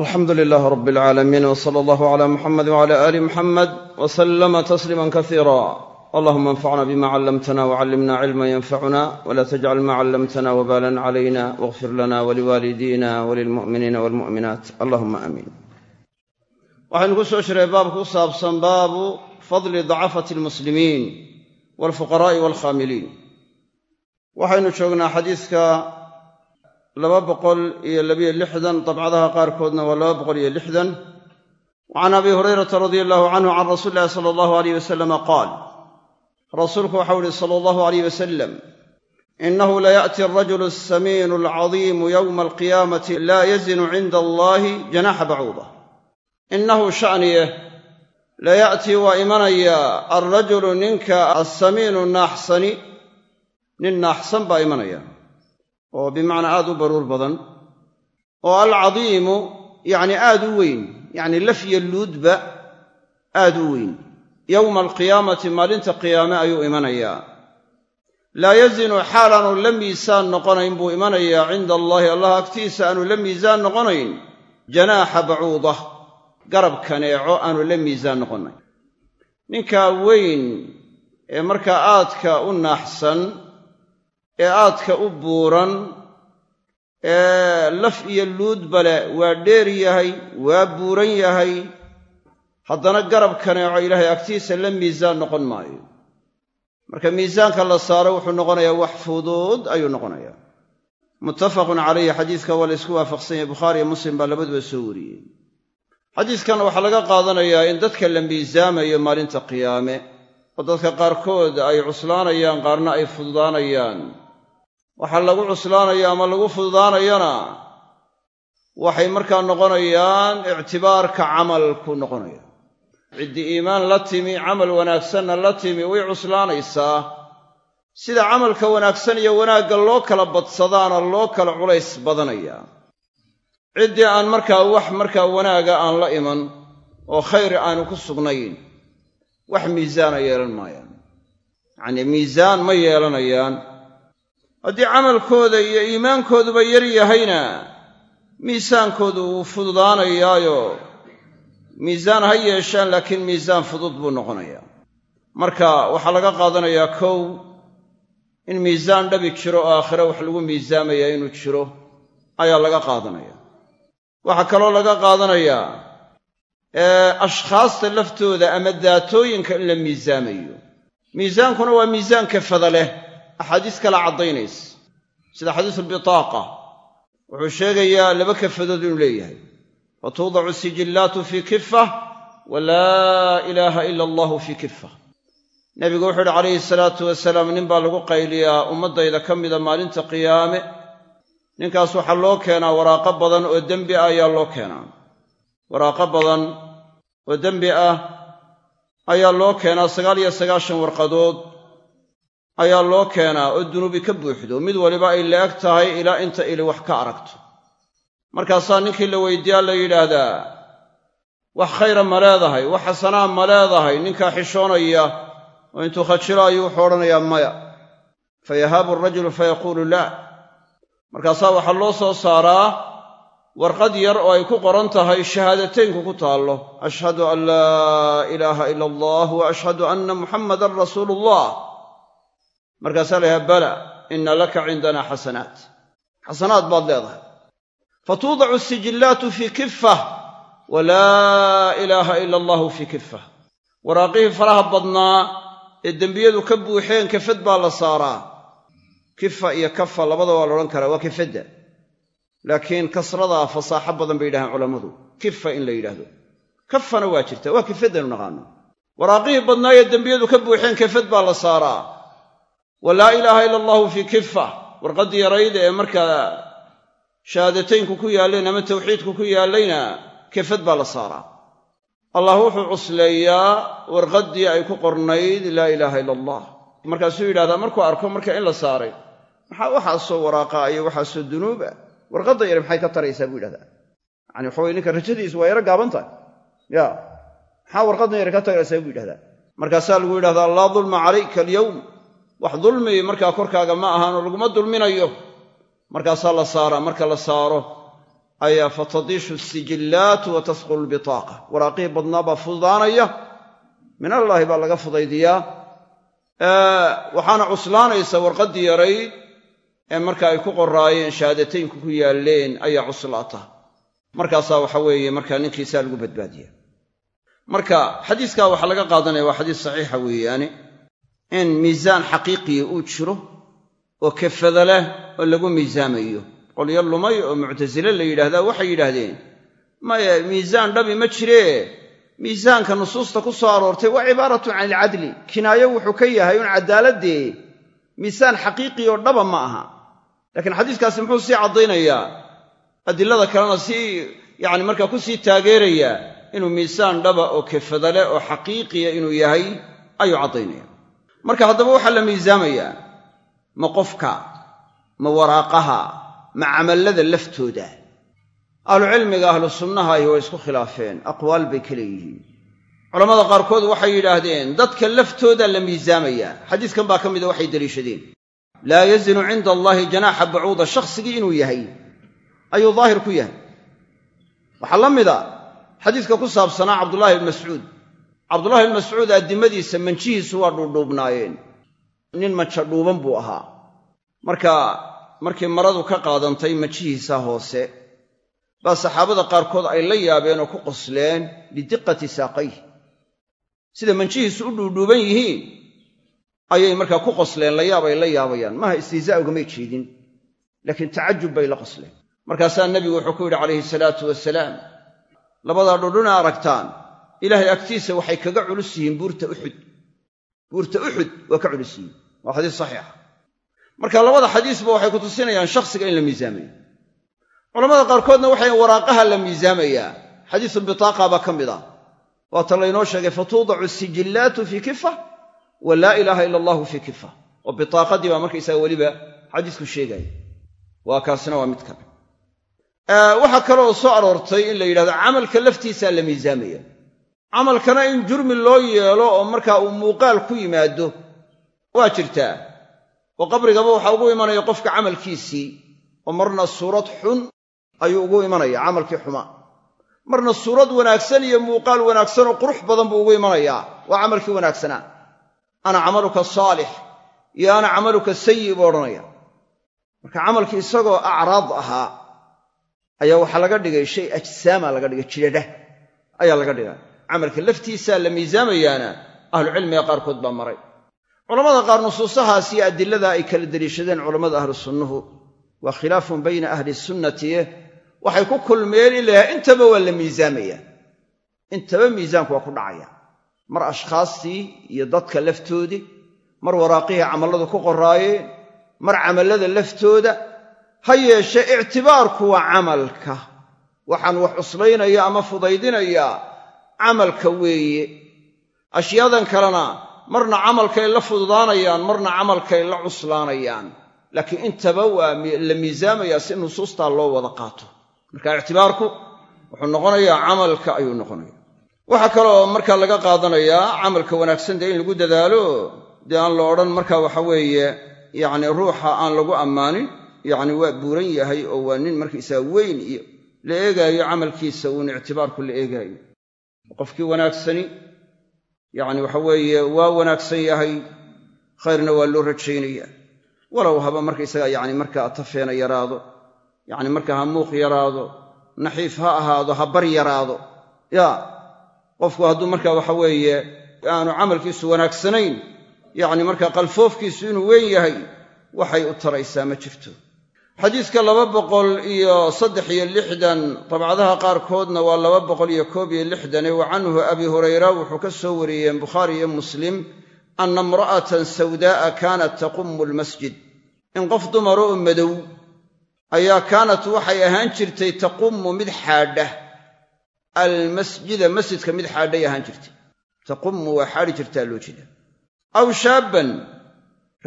alxamdu lilaah rab alcaalamiin w sala allahu cala muxamed wcala aali muxamed w salama tasliima kasiira allahuma anfacna bima callamtana wcallimna cilma yanfacuna wla tajcal ma callamtana wbalan calayna wاغfir lana waliwaalidina walilmu'miniina walmu'minaat allahuma aamiin waxaynu ku soo jiray baab ku saabsan baabu fadli dacafati almuslimiin walfuqaraa'i walkhaamiliin. Waxaynu joognaa xadiiska laba boqol iyo labiyo lixdan dabcadaha qaarkoodna waa laba boqol iyo lixdan. Wa abi hurayrata radia allahu canhu can rasuuli illahi sala allahu aleyh wasalama qaal rasuulku waxau ihi sala allahu aleyh wasalam inahu layaأti alrajulu alsamiinu alcadiimu yowma alqiyaamati laa yazinu cinda allahi janaxa bacuuda innahu sha'niye laya'tii waa imanayaa alrajulu ninka alsamiinu naaxsani. Nin naaxsan baa imanaya oo bimacnaa aad u baruur badan oo alcadiimu yacni aad u weyn yacni lafya luudba aad u weyn. Yowma alqiyaamati maalinta qiyaame ayuu imanayaa. Laa yazinu xaal aanu la miisaan noqonayn buu imanayaa cinda allaahi. Allah agtiisa aanu la miisaan noqonayn janaaxa bacuuda garab kaneeco aanu la miisaan noqonayn. Ninkaa weyn ee markaa aadka u naaxsan ee aadka u buuran ee laf iyo luudba leh waa dheer yahay waa buuran yahay. Haddana garab kaneeco ilaahay agtiisa la miisaan noqon maayo. Marka miisaanka la saaro wuxuu noqonayaa wax fuduud ayuu noqonayaa. Muttafaqun calayhi xadiiska waa la ysku waafaqsan yahay bukhaari iyo muslim baa labaduba soo wariyey xadiiskan waxaa laga qaadanayaa in dadka la miisaamayo maalinta qiyaame oo dadka qaarkood ay cuslaanayaan qaarna ay fududaanayaan waxaa lagu cuslaanaya ama lagu fududaanayana waxay markaa noqonayaan ictibaarka camalku noqonaya. Ciddii iimaan la timi camal wanaagsanna la timi way cuslaanaysaa. Sida camalka wanaagsan iyo wanaagga loo kala badsadaana loo kala culays badanayaa ciddii aan markaa wax markaa wanaaga aan la iman oo khayr aanu ku sugnayn wax miisaana yeelan maayaan. Yacnii miisaan ma yeelanayaan haddii camalkooda iyo iimaankooduba yar yahayna miisaankoodu wuu fududaanayaayo miisaan ha yeeshaan laakiin miisaan fudud buu noqonayaa. Marka waxaa laga qaadanayaa kow in miisaan dhabi jiro oo aakhire wax lagu miisaamayaa inuu jiro ayaa laga qaadanaya waxaa kaloo laga qaadanayaa ashkhaasta laftooda ama daatooyinka in la miisaamayo. Miisaankuna waa miisaan kafada leh axaadiis kala caddaynaysa. Sida xadiisu albitaaqa wuxuu sheegayaa laba kafadood inuu leeyahay. Fa tuudacu sijillaatu fii kifa wa laa ilaaha ila allahu fii kifa nebigu wuxuu uhi calayhi salaatu wasalaam nin baa lagu qayliyaa ummaddayda ka mida maalinta qiyaame. Ninkaas waxaa loo keenaa waraaqo badan oo dembi ah ayaa loo keenaa. Waraaqo badan oo dembi ah ayaa loo keenaa sagaal iyo sagaashan warqadood ayaa loo keenaa oo dunuubi ka buuxdo. Mid waliba ay la-eg tahay ilaa inta ili wax ka aragto. Markaasaa ninkii la weydiiyaa la yidhaahdaa wax khayra ma leedahay wax xasanaa ma leedahay ninkaa xishoonaya oo intuu khajilo ayuu wuxuu odhanayaa maya. Fa yahaabu arajulu fa yaquulu laa markaasaa waxaa loo soo saaraa warqad yar oo ay ku qoran tahay shahaadateynku ku taallo. Ashhadu an laa ilaaha ila allah wa ashhadu anna muxammadan rasuulu ullah markaasaa la yahaa bala inna laka cindana xasanaat. Xasanaad baad leedahay. Fa tuudacu sijillaatu fii kifah wa laa ilaaha ila allahu fii kifah waraaqihii faraha badnaa ee dembiyadu ka buuxeen kafad baa la saaraa. Kifa iyo kafa labada waa la odhan karaa waa kafadda laakiin kasradaa fasaaxo badan bay yidhahaan culammadu. Kifa in la yidhaahdo. Kafana waa jirta waa kafadanu naqaano. Waraaqihii badnaa ee dembiyadu ka buuxeen kafad baa la saaraa wa laa ilaaha ila allahu fii kifa warqaddii yarayda ee markaa shahaadateynku ku yaalleen ama tawxiidku ku yaallayna kafad baa la saaraa. Allah wuxuu cusleeyaa warqaddii ay ku qornayd laa ilaaha ila allah markaasuu yidhahdaa markuu arko marka in la saaray maxaa waxaasoo waraaqa iyo waxaasoo dunuuba? Warqadda yare maxay ka taraysaa? buu yidhahdaa yani waxa weye ninka rajadiisu waa yaro gaaban tahay. Ya maxaa warqaddan yare ka taraysaa? buu yidhahdaa markaasaa lagu yidhahdaa laa dulma calayka alyowm wax dulmi markaa korkaaga ma ahaanoo laguma dulminayo. Markaasaa la saaraa marka la saaro ayaa fatadiishu sijillaatu wa tasqulu lbitaaqa. Waraaqihii badnaa baa fududaanaya min allaahi baa laga fudaydiyaa. Waxaana cuslaanaysa warqaddii yarayd ee marka ay ku qoraayeen shahaadateynku ku yaalleen ayaa cuslaata markaasaa waxa weeye markaa ninkiisaa lagu badbaadiya marka xadiiskaa waxaa laga qaadanaya waa xadiis saxiixa weeyaane in miisaan xaqiiqiya uu jiro oo kafada leh oo lagu miisaamayo. Qolyo lumay oo muctasile la yidhaahdaa waxay yidhaahdeen maya miisaan dhabi ma jiree. Miisaanka nusuusta ku soo aroortay waa cibaaratun can ilcadli kinaayo wuxuu ka yahay un cadaaladee miisaan xaqiiqi oo dhaba ma aha. Laakiin xadiiskaasi muxuu sii caddaynayaa. Adilada kalena sii yacni markaa ku sii taageerayaa inuu miisaan dhaba oo kafada leh oo xaqiiqiya inuu yahay ayuu caddaynaya marka haddaba waxaa la miisaamayaa ma qofka ma waraaqaha ma camallada laftooda. Ahlucilmiga ahlu sunnaha ahi way isku khilaafeen aqwaal bay ka leeyihiin. Culammada qaarkood waxay yidhaahdeen dadka laftooda la miisaamayaa xadiiskan baa ka mida waxay deliishadeen laa yazinu cinda allaahi janaaxa bacuuda shakhsigii inuu yahay. Ayuu daahir ku yahay. Waxaa la mida xadiiska ku saabsanaa cabdullaahi ibn mascuud cabdullahi ibn mascuud addimadiisa manjihiisu waa dhuudhuubnaayeen. Nin manja dhuuban buu ahaa. Marka markii maradu ka qaadantay manjihiisa hoose baa saxaabada qaarkood ay la yaabeen oo ku qosleen lidiqati saaqayh. Sida manjihiisu u dhuudhuuban yihiin ayay markaa ku qosleen la yaab ay la yaabayaan. Maaha istihzaa ugamay jeedin laakiin tacajub bay la qosleen. Markaasaa nebigu wuxuu ku yidhi calayhi salaatu wasalaam labadaa dhudhuna aragtaan ilaahay agtiisa waxay kaga culus yihiin buurta uxud buurta uxud waa ka culus yihiin. Waa xadiis saxiixa marka labada xadiisba waxay ku tusinayaan shakhsiga in la miisaamayo culamada qaarkoodna waxay waraaqaha la miisaamayaa. Xadiisu bitaaqa baa ka mid ah waata laynoo sheegay fatuudacu sijillaatu fii kifa wa laa ilaaha ila allahu fii kifa oo bitaaqadii baa markaysaga weliba xadiisku sheegaya waa kaasina waa mid kale waxaa kaloo soo aroortay in la yidhahdo camalka laftiisaa la miisaamaya camalkana in jurmi loo yeelo oo markaa uu muuqaal ku yimaado waa jirtaa oo qabrigaba waxaa ugu imanaya qofka camalkiisii oo marna suurad xun ayuu ugu imanaya camalkii xumaa marna suurad wanaagsan iyo muuqaal wanaagsan oo qurux badan buu ugu imanayaa waa camalkii wanaagsanaa ana camaluka saalix iyo ana camaluka sayi buu odhanaya marka camalkii isagoo acraad ahaa ayaa waxaa laga dhigay shay ajsaama laga dhigay jidhadha ayaa laga dhigay camalka laftiisaa la miisaamayaana ahlucilmiga qaarkood baa maray. Culammada qaar nusuusahaas iyo adilada ay kala deliishadeen culammada ahlu sunnuhu waa khilaafun bayna ahli sunnatiye waxay ku kulmeen in layahay intaba waa la miisaamaya. Intaba miisaanku waa ku dhacaya. Mar ashkhaastii iyo dadka laftoodii mar waraaqihii camalladu ku qoraayeen mar camallada laftooda ha yeeshe ictibaarku waa camalka. Waxaan wax cuslaynaya ama fudaydinaya camalka weeye. Ashyaadan kalena marna camalkay la fududaanayaan marna camalkay la cuslaanayaan. Laakiin intaba waa la miisaamayaa si nusuustaa loo wada qaato. Marka ictibaarku wuxuu noqonayaa camalka ayuu noqonaya waxaa kaloo markaa laga qaadanayaa camalka wanaagsan dee in lagu dadaalo dee aan la odhan marka waxa weeye yacni ruuxa aan lagu ammaanin yacni waa buuran yahay oo waa nin markaysaga weyn iyo la eegaayo camalkiisa uun ictibaarku la eegaayo qofkii wanaagsani yacni waxa weeye waa wanaagsan yahay khayrna waa loo rajaynaya walow haba markaysaga yacni markaa tafeena yaraado yacni markaa ha muuq yaraado naxiif ha ahaado ha bar yaraado yaa qofku hadduu markaa waxa weeye aanu camalkiisu wanaagsanayn yacni markaa qalfoofkiisu inuu weyn yahay waxay u taraysaa ma jirto xadiiska laba boqol iyo saddex iyo lixdan dabcadaha qaarkoodna waa laba boqol iyo koob iyo lixdane wa canhu abi hurayra wuxuu ka soo wariyeen bukhaari iyo muslim anna imra'atan sawdaa'a kaanat taqumu almasjid. In qof dumaro oo madow ayaa kaanat waxay ahaan jirtay taqumu mid xaadha. Almasjida masjidka mid xaadhay ahaan jirtay. Taqumu waa xaadhi jirtaa loo jeeda. Aw shaabban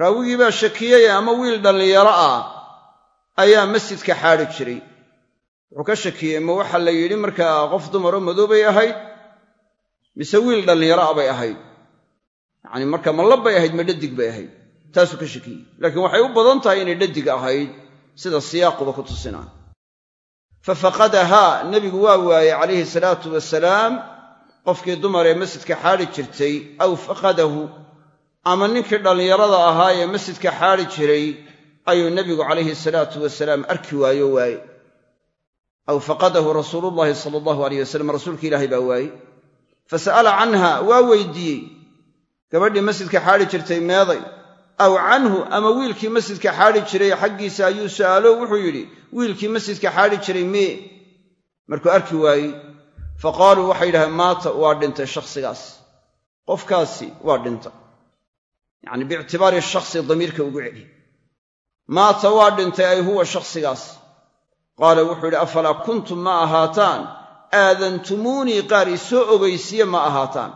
raawigii baa shakiyey ama wiil dhallinyaro ah ayaa masjidka xaadhi jiray. Wuxuu ka shakiyey ma waxaa la yidhi markaa qof dumaroo madoobay ahayd? Mise wiil dhallinyaro ah bay ahayd? Yacni marka ma labbay ahayd ma dhadig bay ahayd? Taasuu ka shakiyey. Laakiin waxay u badan tahay inay dhadig ahayd sida siyaaquba ku tusinaa. Fa faqadahaa nebigu waa waayey calayhi salaatu wasalaam qofkii dumar ee masjidka xaadhi jirtay aw faqadahu ama ninkii dhallinyarada ahaa ee masjidka xaadhi jiray ayuu nebigu calayhi salaatu wasalaam arki waayo waaye aw faqadahu rasuulullahi sala allahu alayh wasalam rasuulka ilaahay baa waaye fa sa'ala canha waa weydiiyey gabadhii masjidka xaadhi jirtay meeday. Aw canhu ama wiilkii masjidka xaadhi jiray xaggiisa ayuu su'aalo wuxuu yidhi wiilkii masjidka xaadhi jiray mee markuu arki waayey fa qaaluu waxay yidhahdeen maata waa dhintay shakhsigaas. Qofkaasi waa dhintay yacni biictibaari shakhsi damiirka ugu celi maata waa dhintay ay huwa shakhsigaas. Qaala wuxuu yidhi afalaa kuntum ma ahaataan? Aadantumuunii qaar ii soo ogaysiye ma ahaataan.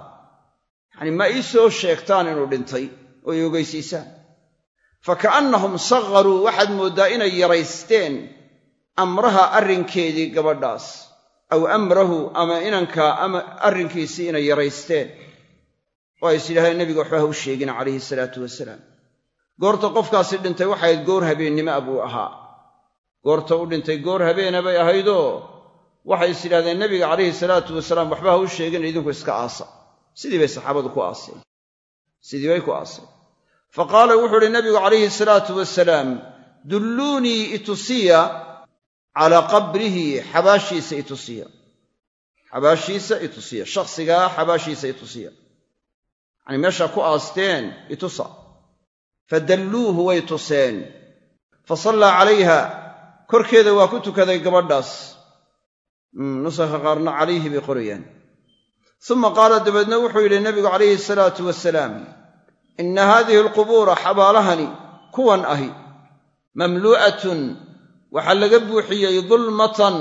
Yacni ma ii soo sheegtaan inuu dhintay oo ii ogeysiisaan fa ka'annahum sakaruu waxaad mooddaa inay yaraysteen amraha arrinkeedii gabadhaas aw amrahu ama inankaa ama arrinkiisii inay yaraysteen. Oo ay is yidhahdeen nebiga waxba ha u sheegin calayhi salaatu wasalaam goorta qofkaasi dhintay waxayd goor habeennimo a buu ahaa. Goorta u dhintay goor habeena bay ahaydoo waxay is yidhahdeen nebiga calayhi salaatu wasalaam waxba ha u sheegin idinku iska aasa. Sidii bay saxaabadu ku aaseen. Sidii bay ku aaseen. Fa qaala wuxuu uhi nabigu calayhi salaatu wasalaam dulluunii itusiya calaa qabrihi xabaashiisa itusiya. Xabaashiisa itusiya. Shakhsigaa xabaashiisa itusiya. Yacanii meeshaa ku aasteen itusa fadalluuhu way tuseen. Fa sallaa calayha korkeeda waa ku tukaday gabadhaas. Nusakha qaarna calayhi bay qorayaan. Suma qaala dabeedna wuxuu yidhi nebigu calayhi salaatu wasalaam inna haadihi alqubuura xabaalahani kuwan ahi mamluu'atun waxaa laga buuxiyey dulmatan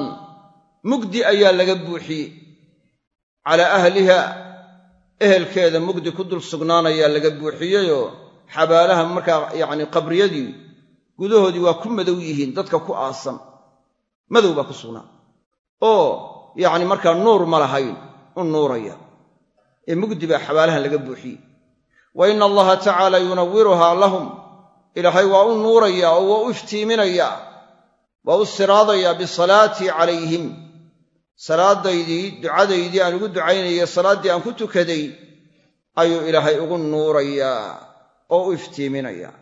mugdi ayaa laga buuxiyey. Calaa ahliha ehelkeeda mugdi ku dul sugnaanayaa laga buuxiyeyoo xabaalaha markaa yacni qabriyadii gudahoodii waa ku madow yihiin dadka ku aasan madow baa ku sugnaa. Oo yacni markaa nuur ma lahayn u nuuraya. Ee mugdi baa xabaalahan laga buuxiyey. Wa ina allaha tacaala yunawiruhaa lahum. Ilaahay waa u nuurayaa oo waa u iftiiminayaa waa u siraadayaa bisalaatii calayhim. Salaadaydii ducadaydii aan ugu ducaynayay salaaddii aan ku tukaday ayuu ilaahay ugu nuurayaa oo u iftiiminayaa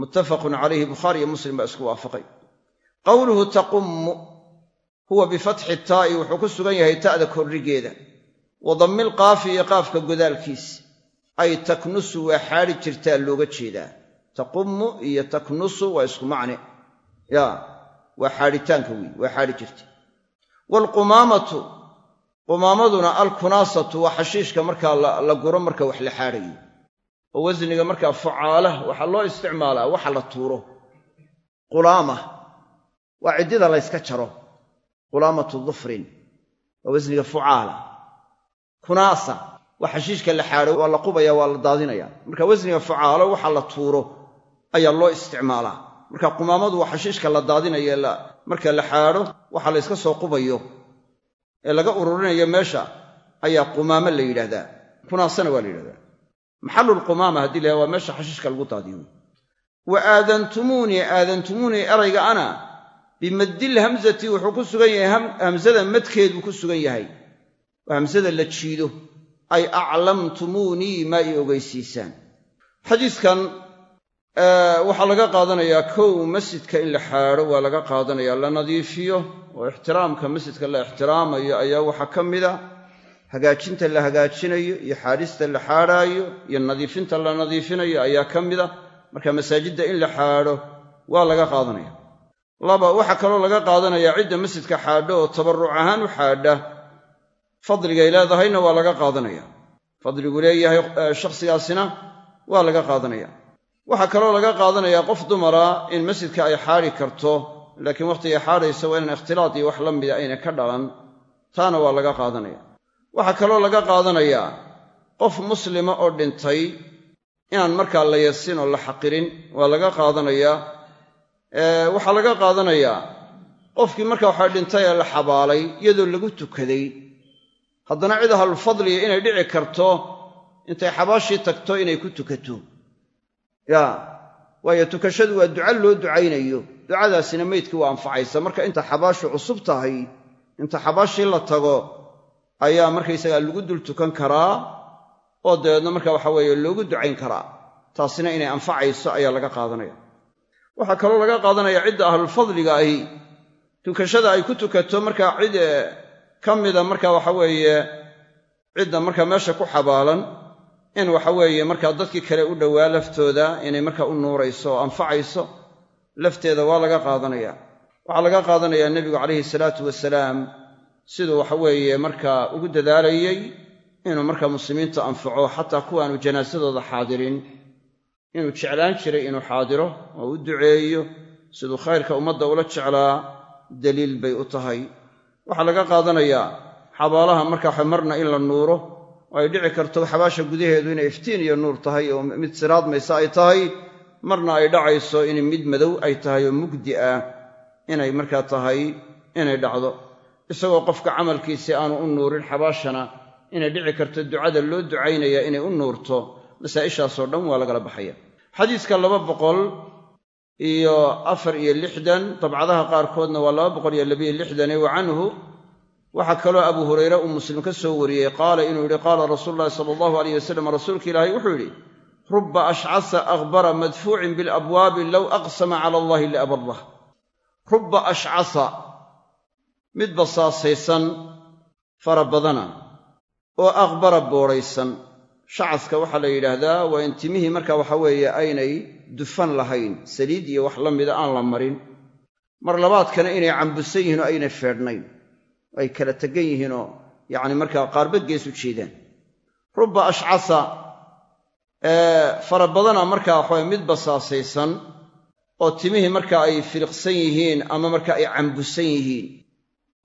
muttafaqun calayhi bukhaari iyo muslim baa isku waafaqay. Qowluhu taqummu huwa bifatxi taa'i wuxuu ku sugan yahay ta'da korrigeeda. Wa dammil qaafi iyo qaafka godaalkiis. Ay taknusu waa xaadhi jirtaa looga jeedaa. Taqummu iyo taknusu waa isku macne. Ya waa xaadhitaanka weyi waa xaadhi jirta. Waalqumaamatu qumaamaduna alkunaasatu waa xashiishka markaa la guro marka wax la xaadhayo oo wasniga markaa fucaala waxaa loo isticmaalaa waxa la tuuro. Qulaama waa ciddida layska jaro. Qulaamatu dufrin waa wasniga fucaala. Kunaasa waa xashiishka la xaadho waa la qubaya waa la daadinaya. Marka wasniga fucaalo waxa la tuuro ayaa loo isticmaalaa. Marka qumaamadu waa xashiishka la daadinayo marka la xaadho waxa la yska soo qubayo. Ee laga ururinayo meesha ayaa qumaamo la yidhahdaa kunaasana waa la yidhahdaa maxallulqumaama haddii la waa meesha xashiishka lagu daadiyo. Wa aadantumuunii aadantumuunii erayga ana bimaddil hamzati wuxuu ku sugan yahay hamsada madkeeduu ku sugan yahay. Waa hamsada la jiido. Ay aclamtumuunii maa ii ogeysiisaan. Xadiiskan waxaa laga qaadanayaa kow masjidka in la xaadho waa laga qaadanaya la nadiifiyo oo ixtiraamka masjidka la ixtiraamayo ayaa waxaa ka mida hagaajinta la hagaajinayo iyo xaadhista la xaadhaayo iyo nadiifinta la nadiifinayo ayaa ka mida marka masaajidda in la xaadho waa laga qaadanaya. Laba waxaa kaloo laga qaadanayaa cidda masjidka xaadho oo tabarruc ahaan u xaadha fadligay leedahayna waa laga qaadanaya. Fadligu leeyahay shakhsigaasina waa laga qaadanaya. Waxaa kaloo laga qaadanayaa qof dumara in masjidka ay xaadhi karto laakiin wakhtigay xaadhaysa waa inaan ikhtilaad iyo wax la mida ayna ka dhalan. Taana waa laga qaadanaya waxaa kaloo laga qaadanayaa qof muslima oo dhintay inaan markaa la yasin oo la xaqirin waa laga qaadanayaa waxaa laga qaadanayaa qofkii marka waxaa dhintay ee la xabaalay iyadoo lagu tukaday. Haddana cid ahlulfadliga inay dhici karto intay xabaashii tagto inay ku tukato. Ya waayo tukashadu waa duca loo ducaynayo. Ducadaasina meydkii waa anfacaysa. Marka inta xabaashu cusub tahay inta xabaashii la tago ayaa markaysagaa lagu dul tukan karaa oo dabeedna marka waxa weeye loogu ducayn karaa. Taasina inay anfacayso ayaa laga qaadanaya. Waxaa kaloo laga qaadanaya cidda ahlulfadliga ahi. Tukashada ay ku tukato markaa cid ka mida marka waxa weeye cidda markaa meesha ku xabaalan in waxa weeye markaa dadkii kale u dhowaa laftooda inay markaa u nuurayso oo anfacayso lafteeda waa laga qaadanaya. Waxaa laga qaadanayaa nebigu calayhi salaatu wasalaam siduu waxa weeye markaa ugu dadaalayey inuu markaa muslimiinta anfaco xataa kuwaanu janaasadooda xaadirin. Inuu jeclaan jiray inuu xaadiro oo u duceeyo siduu khayrka ummadda ula jeclaa daliil bay u tahay. Waxaa laga qaadanayaa xabaalaha markaa marna in la nuuro oo ay dhici karto xabaasha gudaheedu inay iftiin iyo nuur tahay oo mid siraadmaysa ay tahay marna ay dhacayso in mid madow ay tahay oo mugdi ah inay markaa tahay inay dhacdo isagoo qofka camalkiisii aanu u nuurin xabaashana inay dhici karto ducada loo ducaynaya inay u nuurto masaa'ishaasoo dhan waa lagala baxaya. Xadiiska laba boqol iyo afar iyo lixdan dabcadaha qaarkoodna waa laba boqol iyo labiyo lixdane wa canhu waxaa kaloo abu hurayre uu muslim ka soo wariyey qaala inuu yidhi qaala rasuulu llahi sala allahu alayh wasalam rasuulka ilaahay wuxuu yidhi ruba ashcasa akbara madfuucin bilabwaabi low aqsama cala allahi liabarah ruba ashcasa mid basaasaysan fara badana oo aqbara boodhaysan shacaska waxaa la yidhaahdaa waa in timihii marka waxa weeye aynay dufan lahayn saliid iyo wax la mida aan la marin. Mar labaadkana inay cambusan yihiin oo aynay feedhnayn ay kala tegan yihiinoo yacni markaa qaarba gees u jeedaan. Ruba ashcasa fara badana markaa waxaweye mid basaasaysan oo timihii marka ay filiqsan yihiin ama marka ay cambusan yihiin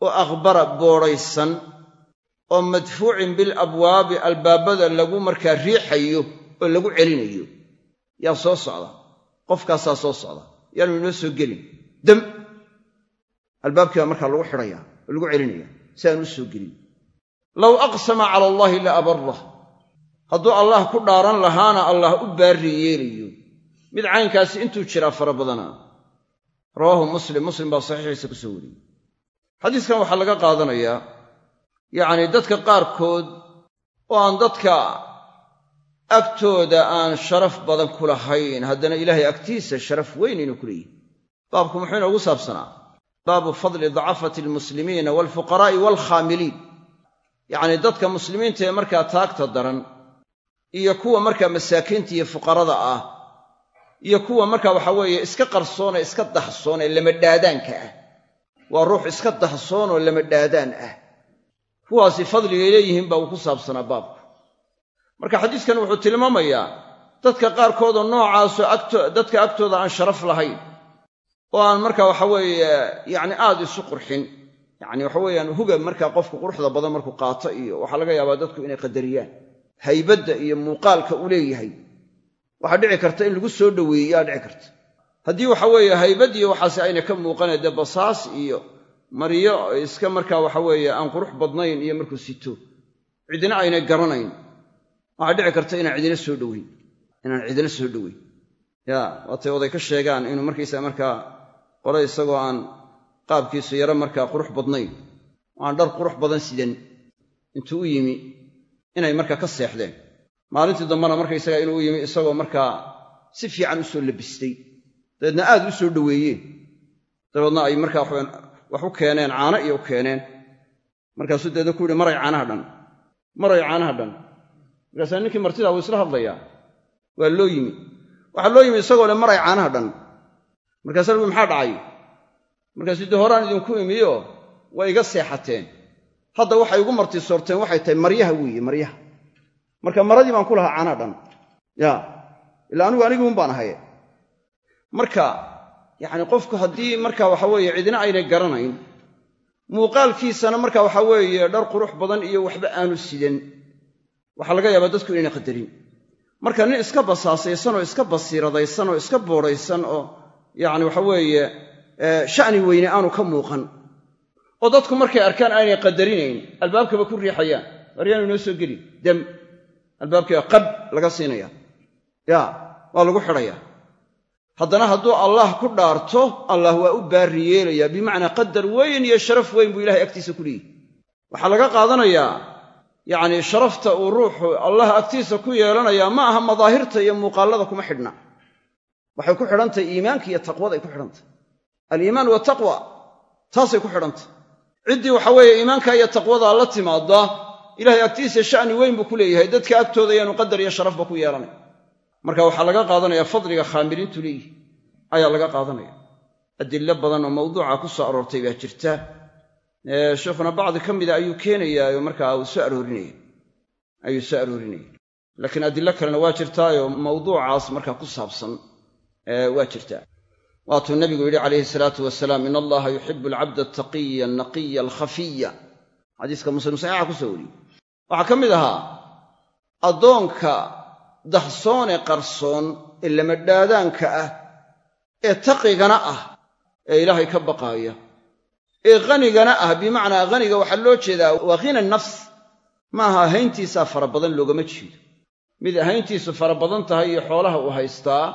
oo akhbara boodhaysan oo madfuucin bilabwaabi albaabada lagu markaa riixayo oo lagu celinayo. Yaa soo socda. Qofkaasaa soo socda. Yaanu inoo soo gelin. Dam albaabkii baa markaa lagu xidhaya oo lagu celinaya si aan u soo gelin. Low aqsama cala allaahi la abarah hadduu allah ku dhaaran lahaana allah u baarri yeelayo. Mid caynkaasi intuu jiraa fara badanaa. Rawaahu muslim. Muslim baa saxiixiisa ku soo wariyey xadiiskan waxaa laga qaadanayaa yacni dadka qaarkood oo aan dadka agtooda aan sharaf badan ku lahayn haddana ilaahay agtiisa sharaf weyn inuu ku leeyihi baabku muxuu inoogu saabsanaa? Baabu fadli dacafati almuslimiina waalfuqaraa'i waalkhaamiliin yacnii dadka muslimiinta ee markaa taagta daran iyo kuwa markaa masaakiinta iyo fuqarada ah iyo kuwa markaa waxa weeye iska qarsoon iska dahsoon ee lamadhaadaanka ah waa ruux iska dahsoon oo lamadhaadaan ah. Kuwaasi fadligay leeyihiin baa uu ku saabsanaa baabku marka xadiiskan wuxuu tilmaamayaa dadka qaarkoodoo noocaasoo dadka agtooda aan sharaf lahayn oo aan marka waxa weeye yacni aad isu qurxin. Yacni waxa weeyaan huga markaa qofku quruxda badan markuu qaato iyo waxaa laga yaabaa dadku inay qadariyaan. Haybadda iyo muuqaalka uu leeyahay. Waxaa dhici karta in lagu soo dhoweeyaa dhici karta haddii waxa weeye haybadiiyo waxaase ayna ka muuqana dee basaas iyo maryo iska markaa waxa weeye aan qurux badnayn iyo markuu sito. Cidina aynay garanayn. Waxaa dhici karta inaan cidina soo dhoweyn. Inaan cidina soo dhoweyn. Ya waatay oday ka sheegaan inuu markaysaa markaa qole isagoo aan qaabkiisu yaro markaa qurux badnayn. Aan dhar qurux badan sidan. Intuu u yimi inay markaa ka seexdeen. Maalintii dambena markaysagaa inuu u yimi isagoo markaa si fiican u soo labistay dabeedna aad u soo dhoweeyeen. Dabeedna ay markaa wax u keeneen caano iyo u keeneen. Markaasuu dabeedna ku yihi maray caanaha dhan maray caanaha dhan. Markaasaa ninkii martidaa wuu isla hadlayaa waa loo yimi waxaa loo yimi isagoo le maray caanaha dhan. Markaasaa lagu maxaa dhacay? Markaasuu dee horaan idinku imiyo waa iga seexateen. Hadda waxay igu marti soorteen waxay tahay maryaha weeye maryaha. Marka maradii baan ku lahaa caanaha dhan. Ya ilaa anigu aniguun baan ahaye marka yacni qofku haddii marka waxa weeye cidina aynay garanayn muuqaalkiisana marka waxa weeye dhar qurux badan iyo waxba aanu sidan. Waxaa laga yaabaa dadku inayna qadarin. Marka nin iska basaasaysan oo iska basiiradaysan oo iska boodhaysan oo yacni waxa weeye sha'ni weyne aanu ka muuqan. Oo dadku markay arkaan aynay qadarinayn albaabkaba ku riixayaan waryaanu inoo soo geli dem. Albaabkiiba qab laga siinaya. Ya waa lagu xidhaya haddana hadduu allah ku dhaarto allah waa u baarri yeelayaa bimacnaa qadar weyn iyo sharaf weyn buu ilahay agtiisa ku leeyihi waxaa laga qaadanayaa yacnii sharafta uu ruuxu allah agtiisa ku yeelanayaa ma aha madaahirta iyo muuqaallada kuma xidhna. Waxay ku xidhantahy iimaanka iyo taqwaday ku xidhantahy aliimaan wataqwa taasay ku xidhantay. Ciddii waxa weeye iimaanka iyo taqwadaa la timaada ilahay agtiisa sha'ni weyn buu ku leeyahay. Dadka agtooda yaanu qadar iyo sharafba ku yeelanay marka waxaa laga qaadanaya fadliga khaamiliintu leeyihi ayaa laga qaadanaya. Adillo badan oo mawduuca ku aroortay baa jirta. Sheikhuna bacdi ka mida ayuu keenayaa markaa soo aroorinaya ayuu soo aroorinaya laakiin adillo kalena waa jirtaayoo mawduucaas markaa ku saabsan waa jirtaa waatuu nabigu yidhi calayhi salaatu wasalaam in allaha yuxibu alcabda altaqiya alnaqiya alkhafiya xadiiska muslim saxiixa ku soo wariyey. Waxaa ka mid ahaa addoonka dahsoon ee qarsoon ee lamadhaadaanka ah ee taqigana ah ee ilaahay ka baqaaya. Ee hanigana ah bimacnaa haniga waxaa loo jeedaa waa khina nafs. Ma aha ahayntiisaa fara badan loogama jeedo. Mid ahayntiisu fara badan tahay iyo xoolaha uu haystaa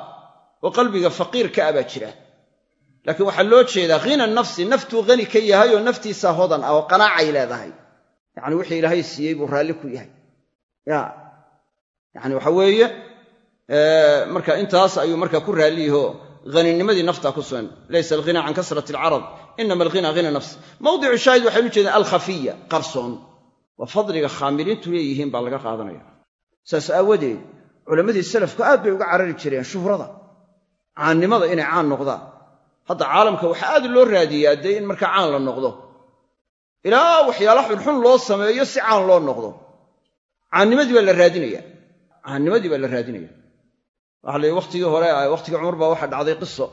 oo qalbiga faqiirka ah baa jira. Laakiin waxaa loo jeedaa khina nafsi naftuu hani ka yahay oo naftiisaa hodan ah oo qanaacay leedahay. Yacni wixii ilaahay siiyey buu raalli ku yahay ya yacni waxa weeye marka intaas ayuu marka ku raalliyaho haninimadii naftaa ku sugan. Laysa alghina can kasrati alcarad inama alghina hina nafs. Mawdicu shaahid waxaynu jeedaan alkhafiya qarsoon. Waa fadliga leeyihiin baa laga qaadanaya. Saas aawadeed culammadii salafku aad bay uga carari jireen shuhrada caannimada inay caan noqdaan. Hadda caalamka waxaa aad loo raadiyaa dee in markaa caan la noqdo. Ilaa waxyaala xunxun loo sameeyo si caan loo noqdo. Caannimadii baa la raadinaya caannimadii baa la raadinaya. Waxa la yidhi wakhtigii hore wakhtigii cumar baa waxaa dhacday qiso.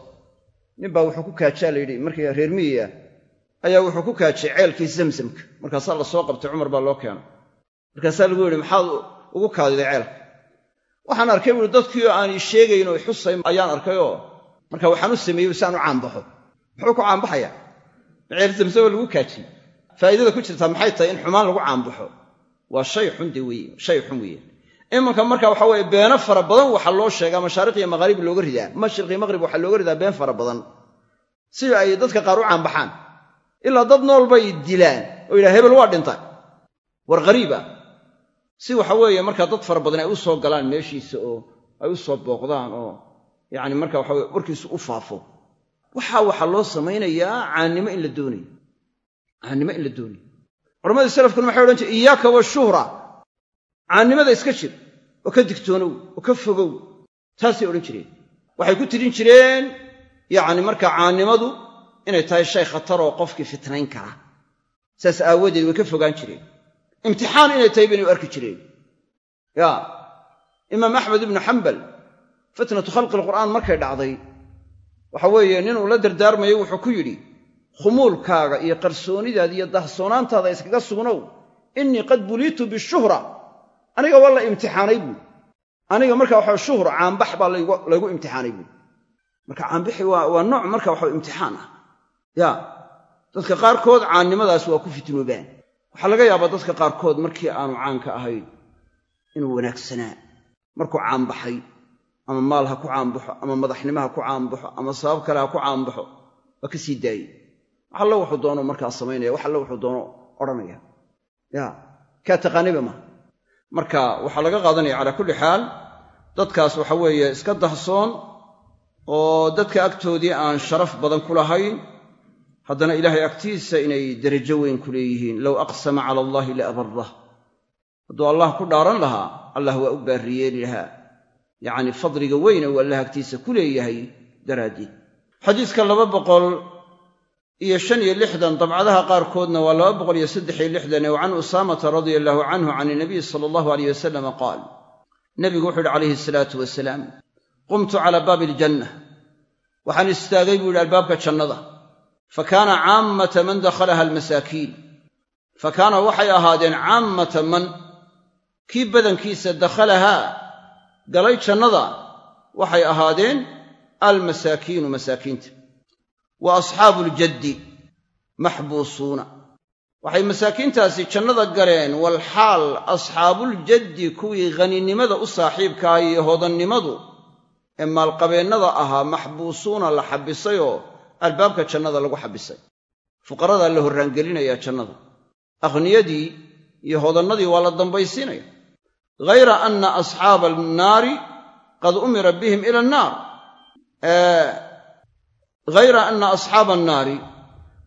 Ninbaa wuxuu ku kaajaa la yidhi markii reer miyiga ayaa wuxuu ku kaajay ceelkii zamzamka. Markaasaa la soo qabtay cumar baa loo keenay. Markaasaa lagu yidhi maxaad ugu kaadiday ceelka? Waxaan arkay buui dadkii oo aanay sheegayn oo xusayn ayaan arkayoo marka waxaan u sameeyey si aan u caanbaxo. Muxuu ku caanbaxayaa? Ceel zamzamo lagu kaajiyey. Faa'iidada ku jirtaa maxay tahay in xumaan lagu caanbaxo? Waa shay xun de weye shay xun weeye imanka marka waxa weeye beeno fara badan waxaa loo sheegaa mashaariq iyo maqaarib looga ridaa. Mashriq iyo maqrib waxaa looga ridaa been fara badan. Si ay dadka qaar u caanbaxaan ilaa dad nool bay dilaan oo yidhaha hebel waa dhintay. War qariiba. Si waxa weeye markaa dad fara badan ay u soo galaan meeshiisa oo ay u soo booqdaan oo yacni marka waxa weye warkiisu u faafo. Waxaa waxaa loo samaynayaa caannimo in la doonayo caannimo in la doonayo culammadii salafkuna waxay odhan jire iyaaka washuhra caannimada iska jir oo ka digtoonow oo ka fogow taasay odhan jireen. Waxay ku tirin jireen yacni markaa caannimadu inay tahay shay khataroo qofkii fitnayn kara saas aawadeed way ka fogaan jireen. Imtixaan inay tahay baynay u arki jireen. Ya imaam axmed ibnu xambal fitnatu khalqi alqur'aan markay dhacday waxa weeye ninuu la dardaarmayo wuxuu ku yidhi khumuulkaaga iyo qarsoonidaada iyo dahsoonaantaada iskaga sugnow. Innii qad buliitu bishuhra aniga waa la imtixaanay buui aniga marka waxa shuhra caanbax baa laygu imtixaanay buui marka caanbixi waa nooc marka waxa imtixaan ah. Ya dadka qaarkood caannimadaas waa ku fitnoobaan. Waxaa laga yaabaa dadka qaarkood markii aanu caanka ahayn inuu wanaagsanaa markuu caanbaxay ama maal ha ku caanbaxo ama madaxnimo ha ku caanbaxo ama sabab kale ha ku caanbaxo waa ka sii daayey. Wax alle wuxuu doono markaa samaynaya wax alle wuxuu doono odhanaya. Ya kaa taqaaniba maha marka waxaa laga qaadanaya calaa kulli xaal dadkaas waxa weeye iska dahsoon oo dadka agtoodii aan sharaf badan ku lahayn. Haddana ilaahay agtiisa inay derajo weyn ku leeyihiin. Low aqsama cala allaahi la abarah hadduu allah ku dhaaran lahaa allah waa u baariyeeli lahaa. Yacni fadliga weyne uu allah agtiisa ku leeyahay daraaddeed. Xadiiska laba boqol iyo shan iyo lixdan dabcadaha qaarkoodna waa laba boqol iyo saddex iyo lixdan oo can usaamata radia allahu canhu can inabiy sala allahu aleyh wasalama qaal. Nebigu wuxuu yidhi calayhi asalaatu wasalaam qumtu calaa baabi aljanna waxaan istaagay buu yidhi albaabka jannada. Fa kaana caammata man dakhalaha almasaakiin. Fa kaana waxay ahaadeen caammata man kii badankiisa dakhalahaa galay jannada waxay ahaadeen almasaakiinu masaakiinta wa asxaabu ljaddi maxbuusuuna. Waxay masaakiintaasi jannada galeen walxaal asxaabuuljaddi kuwii haninimada u saaxiibkaah iyo hodannimadu ee maalqabeennada ahaa maxbuusuuna la xabisayoo albaabka jannada lagu xabisay. Fuqaradaa la horraangelinayaa jannada. Akhniyadii iyo hodannadii waa la dambaysiinaya. Ghayra anna asxaaba annaari qad umira bihim ila annaar ghayra anna asxaaba annaari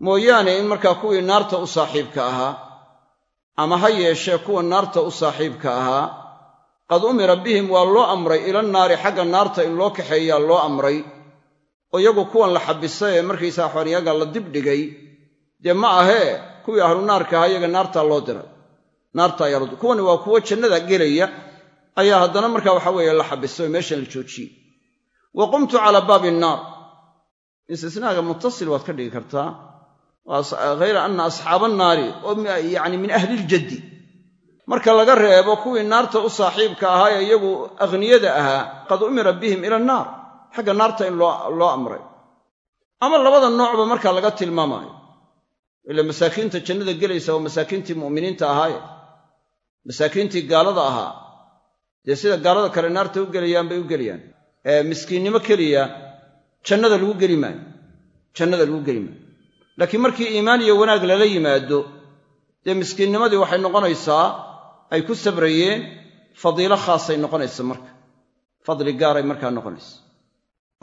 mooyaane in markaa kuwii naarta u saaxiibka ahaa ama ha yeeshee kuwa naarta u saaxiibka ahaa qad umira bihim waa loo amray ila naari xagga naarta in loo kaxeeyaa loo amray oo iyagu kuwan la xabisay ee markaysaa iyaga la dibdhigay dee ma ahee kuwii ahlu naarka ahaa iyaga naartaa loo diray naarta ayaa loo kuwani waa kuwo jannada gelaya ayaa haddana markaa waxa weeye la xabisay oo meeshan la joojiyey. Wa qumtu calaa baabi annaar istisnaaga muttasil waad ka dhigi kartaa. Hayra anna asxaaba annaari oo yacni min ahli iljaddi marka laga reebo kuwii naarta u saaxiibka ahaa ee iyagu akhniyada ahaa qad umira bihim ila annaar xagga naarta in loo amray. Ama labada noocba markaa laga tilmaamaayo. Ila masaakiinta jannada gelaysa waa masaakiintii mu'miniinta ahaaye. Masaakiintii gaalada ahaa. Dee sida gaalada kale naarta u gelayaan bay u gelayaan. Miskiinnimo keliya jannada lagu geli maayo. Jannada lagu geli maayo. Laakiin markii iimaan iyo wanaag lala yimaado dee miskiinnimadii waxay noqonaysaa ay ku sabrayeen fadiilo khaasay noqonaysa marka. Fadli gaaray markaa noqonaysa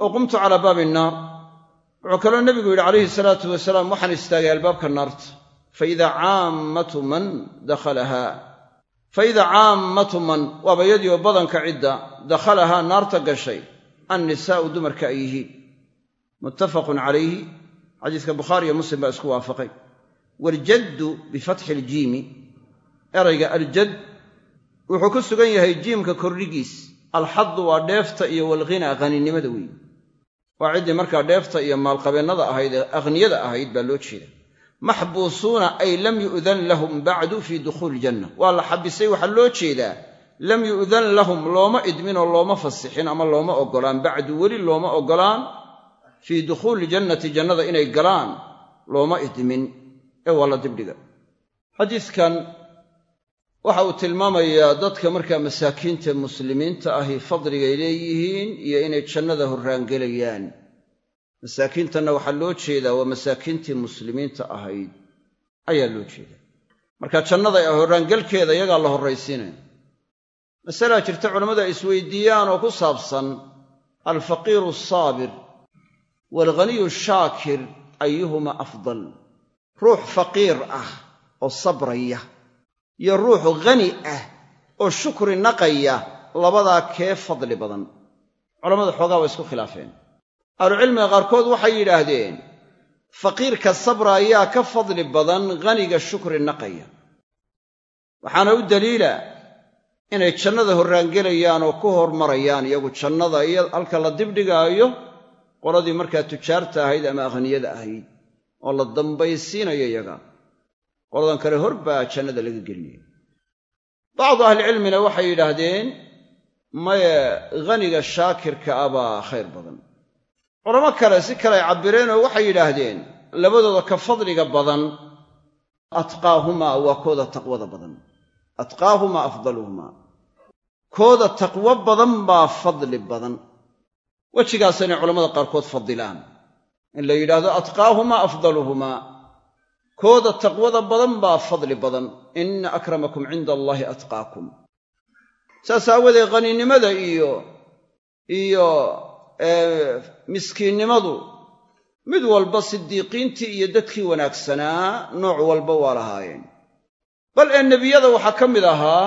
oo qumtu calaa baabi annaar wuxuu kaloo nebigu yidhi calayhi salaatu wasalaam waxaan istaagay albaabka naarta. Fa idaa caammatu man dakhalahaa fa idaa caammatu man waaba yadii oo badanka cidda dakhalahaa naarta gashay annisaa'u dumarka ay yihiin muttafaqun calayhi. Xadiiska bukhaari iyo muslim baa isku waafaqay. Waaljaddu bifatxi iljiimi erayga aljadd wuxuu ku sugan yahay jiimka kordhigiis alxaddu waa dheefta iyo walghina haninimada weeye waa ciddii markaa dheefta iyo maalqabeennada ahayd ee akhniyada ahayd baa loo jeeda maxbuusuuna ay lam yu'dan lahum bacdu fii dukhuuli iljanna waa la xabisay waxaa loo jeedaa. Lam yu'dan lahum looma idminoo looma fasixin ama looma oggolaan. Bacdu weli looma oggolaan fii dukhuuli jannati jannada inay galaan looma idmin. Ee waa la dibdhiga. Xadiidkan waxa uu tilmaamayaa dadka markaa masaakiinta muslimiinta ahi fadligay leeyihiin iyo inay jannada horraangelayaan masaakiintanna waxaa loo jeedaa waa masaakiintii muslimiinta ahayd. Ayaa loo jeedaa. Marka jannada horraangelkeeda iyagaa la horraysiinaya masalaa jirta culammadu ay isweydiiyaan oo ku saabsan alfaqiiru asaabir waalghaniyu shaakir ayuhuma afdal ruux faqiir ah oo sabraya iyo ruux khani ah oo shukri naqaya labadaa kee fadli badan culammada xoogaa waa isku khilaafeen ahlucilmiga qaarkood waxay yidhaahdeen faqiirka sabra ayaa ka fadli badan khaniga shukri naqaya waxaana u daliila inay jannada horraangelayaan oo ku hormarayaan iyagu jannada iyo halka la dibdhigaayo qoladii markaa tujaarta ahayd ama akhniyada ahayd oo la dambaysiinayo iyaga qoladan kale hor baa jannada laga gelinaya bacdu ahlicilmina waxay yidhaahdeen maye khaniga shaakirka ah baa khayr badan. Culamo kale si kale ay cabbireen oo waxay yidhaahdeen labadooda ka fadliga badan atqaahumaa waa kooda taqwada badan. Atqaahumaa afdaluhumaa kooda taqwo badan baa fadli badan wejigaasayna culamada qaarkood fadilaan in la yidhaahdo atqaahumaa afdaluhumaa. Kooda taqwada badan baa fadli badan. Inna akramakum cinda allaahi atqaakum. Saas aawadeed qaninimada iyo iyo miskiinnimadu mid walba sidiiqiintii iyo dadkii wanaagsanaa nooc walba waa lahaayeen. Bal ee nebiyada waxaa ka mid ahaa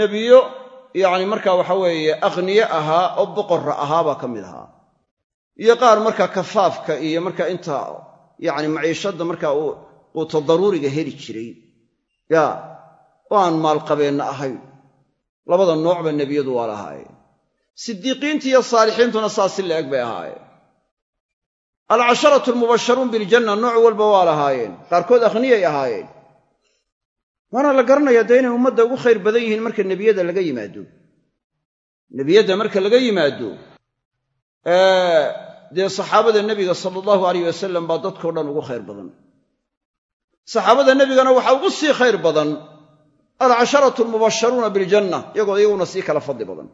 nebiyo yacni markaa waxa weeye akhniye ahaa oo boqorra ahaa baa ka mid ahaa. Iyo qaar markaa kafaafka iyo markaa inta yacni maciishadda markaa uu tadaruuriga heli jiray. Yaa oo aan maalqabeenna ahayn. Labada noocba nebiyadu waa lahaayeen. Sidiiqiintii iyo saalixiintuna saas si la eg bay ahaayeen. Alcasharatu almubasharuun biljanna nooc walba waa lahaayeen. Qaarkood akhniyay ahaayeen waana la garanayaa dee inay ummadda ugu khayr badan yihiin marka nebiyada laga yimaado? Nebiyadda marka laga yimaado dee saxaabada nebiga sala allahu alayh wasalam baa dadkao dhan ugu khayr badan. Saxaabada nebigana waxaa ugu sii khayr badan alcasharatu almubasharuuna biljanna iyagoo iyaguna sii kala fadli badan.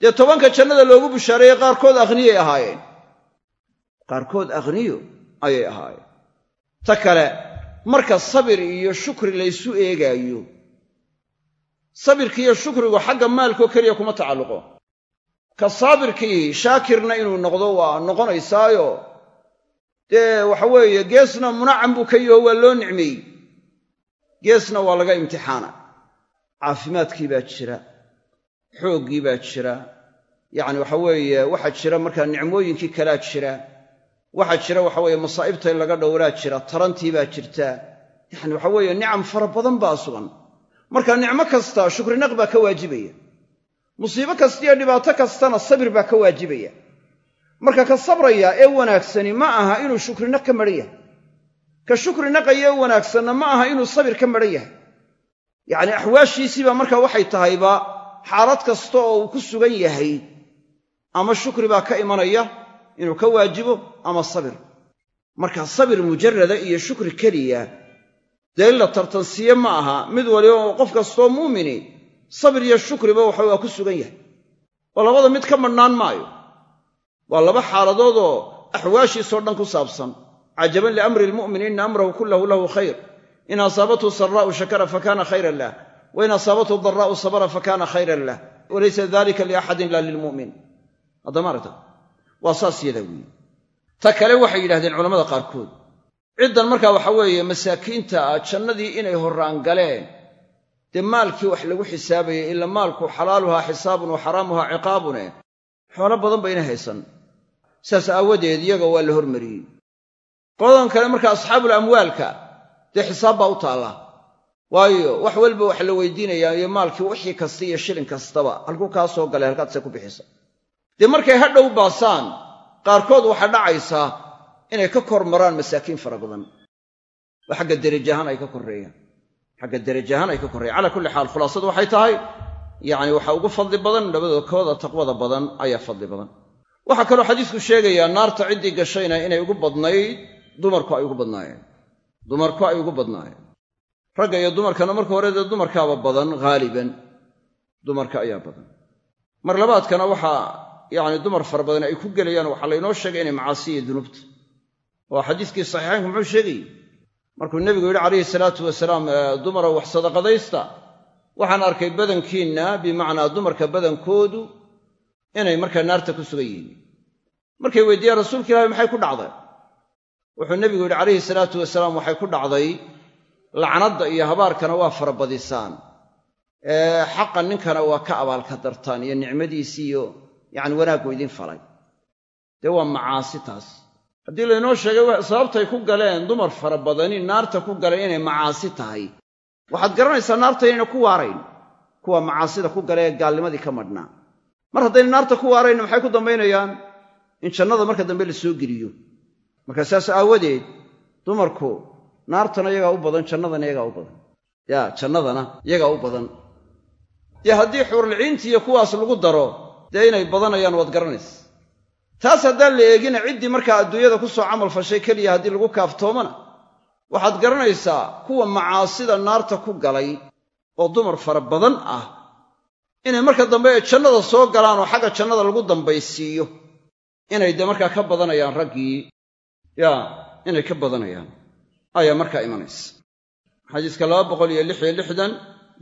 Dee tobanka jannada loogu bushaareeyey qaarkood akhniyay ahaayeen. Qaarkood akhniyo ayay ahaayeen. Ta kale marka sabir iyo shukri laysu eegaayo. Sabirka iyo shukrigu xagga maalkoo keliya kuma tacalluqo. Ka saabirkii shaakirna inuu noqdo waa noqonaysaayo. Dee waxa weeye geesna munacam buu ka yaho waa loo nicmeeyey. Geesna waa laga imtixaana. Caafimaadkii baa jira. Xooggii baa jira. Yacni waxa weeye waxaa jira markaa nicmooyinkii kalaa jira waxaa jira waxa weeye masaa'ibta in laga dhowraa jira tarantii baa jirta. Yacni waxa weeye nicam fara badan baa sugan. Marka nicmo kasta shukrinaq baa ka waajibaya. Musiibo kasta iyo dhibaato kastana sabir baa ka waajibaya. Marka ka sabraya ee wanaagsani ma aha inuu shukrinaq ka madhan yahay. Ka shukrinaqaya ee wanaagsanna ma aha inuu sabir ka madhan yahay. Yacni axwaashiisiiba marka waxay tahayba xaalad kasta oo uu ku sugan yahay ama shukri baa ka imanaya inuu ka waajibo ama sabir. Marka sabir mujarada iyo shukri keliya dee in la tartansiiye ma aha. Mid waliba qof kastoo muumini sabir iyo shukriba waxa waa ku sugan yahay. Oo labada mid ka madhnaan maayo. Waa laba xaaladoodoo axwaashiisoo dhan ku saabsan. Cajaban liamri lmu'min ina amrahu kullahu lahu khayr. In asaabathu saraa'u shakara fakana khayran lah. Wa in asaabathu daraa'u sabra fakana khayran lah. Walaysa dalika liaxadin ila lilmu'min haddama aragta waa saas yadaa weeye. Ta kale waxay yidhahdeen culamada qaarkood ciddan markaa waxa weeye masaakiinta ah jannadii inay horraan galeen dee maalkii wax lagu xisaabayay ila maalku xalaaluhaa xisaabun wa xaraamuhaa ciqaabune xoolo badan bayna haysan. Saas aawadeed iyaga waa la hormariyey. Qoladan kale marka asxaabul amwaalka dee xisaab baa u taallaa waayo wax walba wax la weydiinayaa iyo maalkii wixii kasta iyo shilin kastaba halkuu kaa soo galay halkaadse ku bixisa dee markay hadhow baasaan qaarkood waxaa dhacaysaa inay ka kor maraan masaakiin fara badan. Oo xagga derajahaan ay ka korreeyaan. Xagga derajahaan ay ka korreeyaan. Calaa kulli xaal khulaasadu waxay tahay yacni waxaa ugu fadli badan labadooda kooda taqwada badan ayaa fadli badan. Waxaa kaloo xadiisku sheegayaa naarta ciddii gashayna inay ugu badnayd dumarku ay ugu badnaayeen. Dumarku ay ugu badnaayeen. Ragga iyo dumarkana marka hore dee dumarkaaba badan haaliban dumarka ayaa badan. Mar labaadkana waxaa yacni dumar fara badan ay ku gelayaan waxaa laynoo sheegay inay macaasiya dunuubta. Oo xadiiskii saxiixaynku muxuu sheegayey markuu nebigu yidhi calayhi salaatu wasalaam dumara wax sadaqadaysta. Waxaan arkay badankiinna bimacnaa dumarka badankoodu inay markaa naarta ku sugan yihiin. Markay weydiiyaan rasuulka ilaahi maxay ku dhacday? Wuxuu nebigu yidhi calayhi salaatu wasalaam waxay ku dhacday lacnadda iyo habaarkana waa farabadisaan xaqa ninkana waa ka abaalka dartaan iyo nicmadiisii iyo yacni wanaaggu idin falay. Dee waa macaasi taas. Haddii laynoo sheegay sababtay ku galeen dumar fara badani naarta ku galeen inay macaasi tahay. Waxaad garanaysaa naarta inayna ku waarayn? Kuwa macaasida ku gala ee gaalnimadii ka madhnaa. Mar haddayna naarta ku waarayna maxay ku dambaynayaan? In jannada marka dambe la soo geliyo. Marka saas aawadeed dumarku naartana iyagaa u badan jannadana iyagaa u badan. Yaa jannadana iyagaa u badan. Dee haddii xuurliciinti iyo kuwaas lagu daro dee inay badanayaan waad garanaysa. Taas haddaan la eegina ciddii markaa adduunyada ku soo camal fashay keliya haddii lagu kaaftoomana waxaad garanaysaa kuwa macaasida naarta ku galay oo dumar fara badan ah inay marka dambe ee jannada soo galaan oo xagga jannada lagu dambaysiiyo inay dee markaa ka badanayaan raggii yaa inay ka badanayaan. Ayaa markaa imanaysa. Xadiiska laba boqol iyo lix iyo lixdan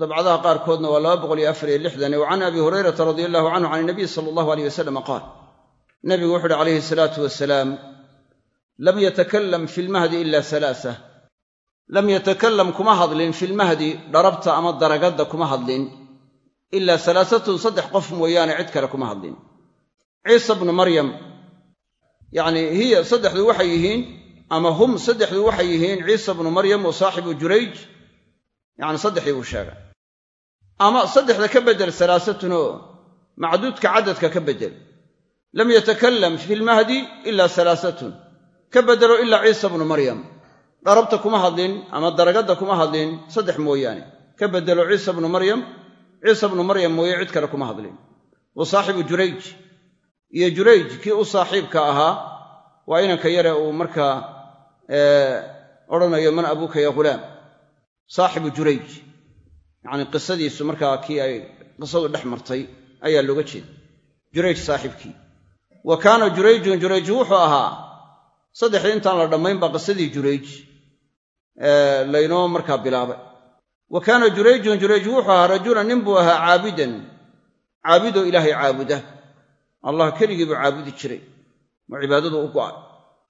dabcadaha qaarkoodna waa laba boqol iyo afar iyo lixdan wa can abi hurayrata radia allahu canhu can inabiy sala allahu aleyh wasalam qaal nabigu wuxu uhi calayhi salaatu wasalaam lam yatakalam fi lmahdi ila alaasa lam yatakalam kuma hadlin fi lmahdi dharabta ama daragadda kuma hadlin. Ilaa alaasatun saddex qof mooyaane cid kale kuma hadlin. Ciisa bnu maryam yacni hiya saddexdu waxay yihiin ama hum saddexdu waxay yihiin ciisa bnu maryam wa saaxibu jurayj yacni saddexdii buu sheegay ama saddexda ka beddel salaasatunoo macduudka caddadka ka beddel lam yatakalam fi lmahdi ila alaasatun ka beddelo ilaa ciisa bnu maryam. Dharabta kuma hadlin ama daragadda kuma hadlin saddex mooyaane. Ka beddelo ciisa bnu maryam. Ciisa bnu maryam mooye cid kale kuma hadlin. Wa saaxibu jurayj. Iyo jurayj kii u saaxiibka ahaa waa inanka yare uu markaa odhanayo man abuuka ya ghulaam saaxibu jurayj yacnii qisadiisu markaa kii ay qisadu dhex martay ayaa looga jeeda jurayj saaxiibkii wa kaana jurayjun jurayj wuxuu ahaa saddexdii intaan la dhammayn baa qisadii jurayj laynoo markaa bilaabay. Wa kaana jurayjun jurayj wuxuu ahaa rajulan nin buu ahaa caabidan. Caabidoo ilaahay caabuda. Allah keligii buu caabudi jiray. Oo cibaadadu u go'ay.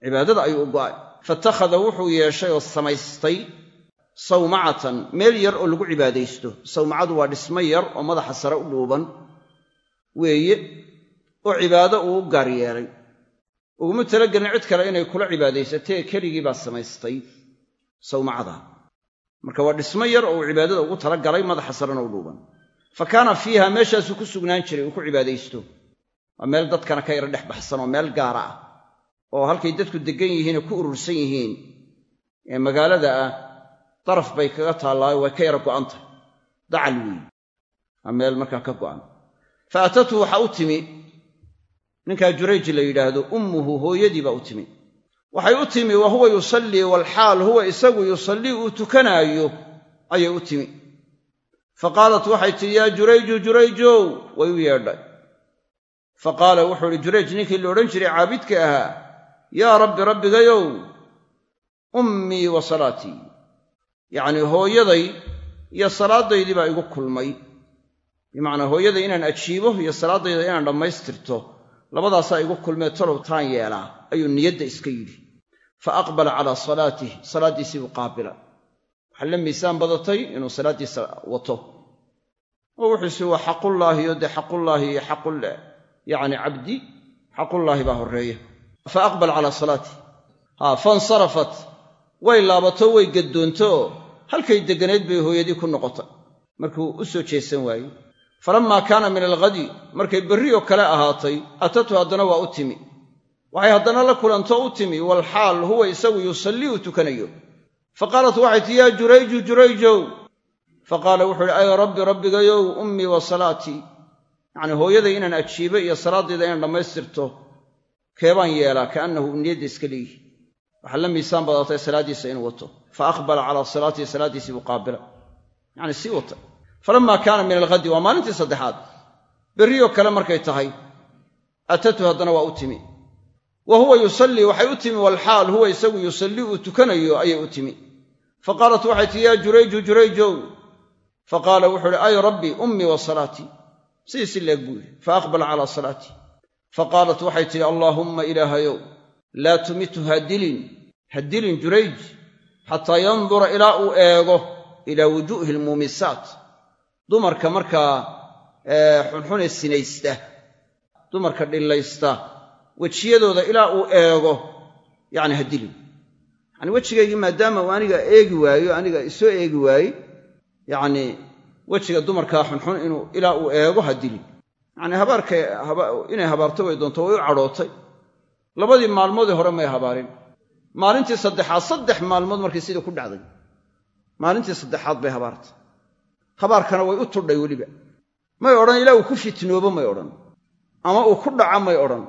Cibaadada ayuu u go'ay. Fatakhada wuxuu yeeshay oo samaystay sawmacatan meel yar oo lagu cibaadaysto. Sawmacadu waa dhismo yar oo madaxa sare u dhuuban weeye oo cibaado uu gaar yeelay. Uguma talagelin cid kale inay kula cibaadaysatee keligii baa samaystay sawmacada. Marka waa dhismo yar oo uu cibaadada ugu tala galay madaxa sarena u dhuuban. Fa kaana fiiha meeshaasuu ku sugnaan jiray uu ku cibaadaysto. Waa meel dadkana ka yara dhex baxsan oo meel gaara ah oo halkay dadku deggan yihiinee ku urursan yihiin. Ee magaalada ah daraf bay kaga taallaayo way ka yara go'an tahay dacal weeye waa meel markaa ka go'an fa atathu waxaa u timi ninkaa jurayj la yidhaahdo ummuhu hooyadii baa u timi waxay u timi wa huwa yusallii walxaal huwa isagu yusallii uu tukanaayo ayay u timi fa qaalat waxay tidhi yaa jurayju jurayjow way u yeedhay fa qaala wuxuu idhi jurayj ninkii la odhan jiray caabidka ahaa yaa rabbi rabbigayow ummii wa salaatii yacnii hooyaday iyo salaadaydii baa igu kulmay. Bimacnaa hooyaday inaan ajiibo iyo salaadayda inaan dhammaystirto labadaasaa igu kulmee talow taan yeelaa ayuu niyadda iska yidhi. Fa aqbala calaa salaatih salaaddiisii buu qaabila. Waxaa la miisaan badatay inuu salaaddiisa wato. Oo wuxuusi waa xaqullaahi oo dee xaqullaahi iyo xaqul yacni cabdi xaqullaahi baa horreeya. Fa aqbal calaa salaatih haa fansarafat way laabato way gaddoonto oo halkay degganayd bay hooyadii ku noqotay. Markuu u soo jeesan waayey falammaa kaana min alghadi markay berri oo kale ahaatay atatu haddana waa u timi. Waxay haddana la kulantoo u timi walxaal huwa isagu yusallii uu tukanayo. Fa qaalat waxay tii yaa jurayju jurayjow. Fa qaala wuxuu uhi ay rabbi rabbigayow ummii wa salaatii yacnii hooyaday inaan ajiibo iyo salaadayda inaan dhammaystirto keebaan yeelaa kaannahu niyadda iska leeyihi waxaa la miisaan badatay salaaddiisa inuu wato. Fa aqbala calaa salaatihi salaaddiisii buu qaabila. Yacni sii watay falammaa kaana min alghadi waa maalintii saddexaad. Berrioo kale markay tahay atatu haddana waa u timi. Wa huwa yusallii waxay u timi walxaal huwa isagu yusallii uu tukanayo ayay u timi. Fa qaalat waxay tihi yaa jurayju jurayjow fa qaala wuxuu uhi ay rabbi ummii wa salaatii sidiisi leeg buu yidhi. Fa aqbala calaa salaatii fa qaalat waxay tidhi allaahumma ilaahayow laa tumitu ha dilin jurayj xataa yandura ilaa uu eego ilaa wujuuhi almuumisaat dumarka markaa xunxune sinaysta dumarka dhillaysta wejiyadooda ilaa uu eego yacni ha dilin yacni wejigaygii maadaama uu aniga eegi waayo aniga isoo eegi waayey yacnii wejiga dumarkaa xunxun inuu ilaa uu eego ha dilin yacnii habaarka inay habaarto way doonto way u cadhootay labadii maalmoodii hore may habaarin. Maalintii saddexaad saddex maalmood markii sidii ku dhacday. Maalintii saddexaad bay habaartay. Habaarkana way u tudhay weliba. May odhan ilaa uu ku fitnoobo may odhan. Ama uu ku dhaco may odhan.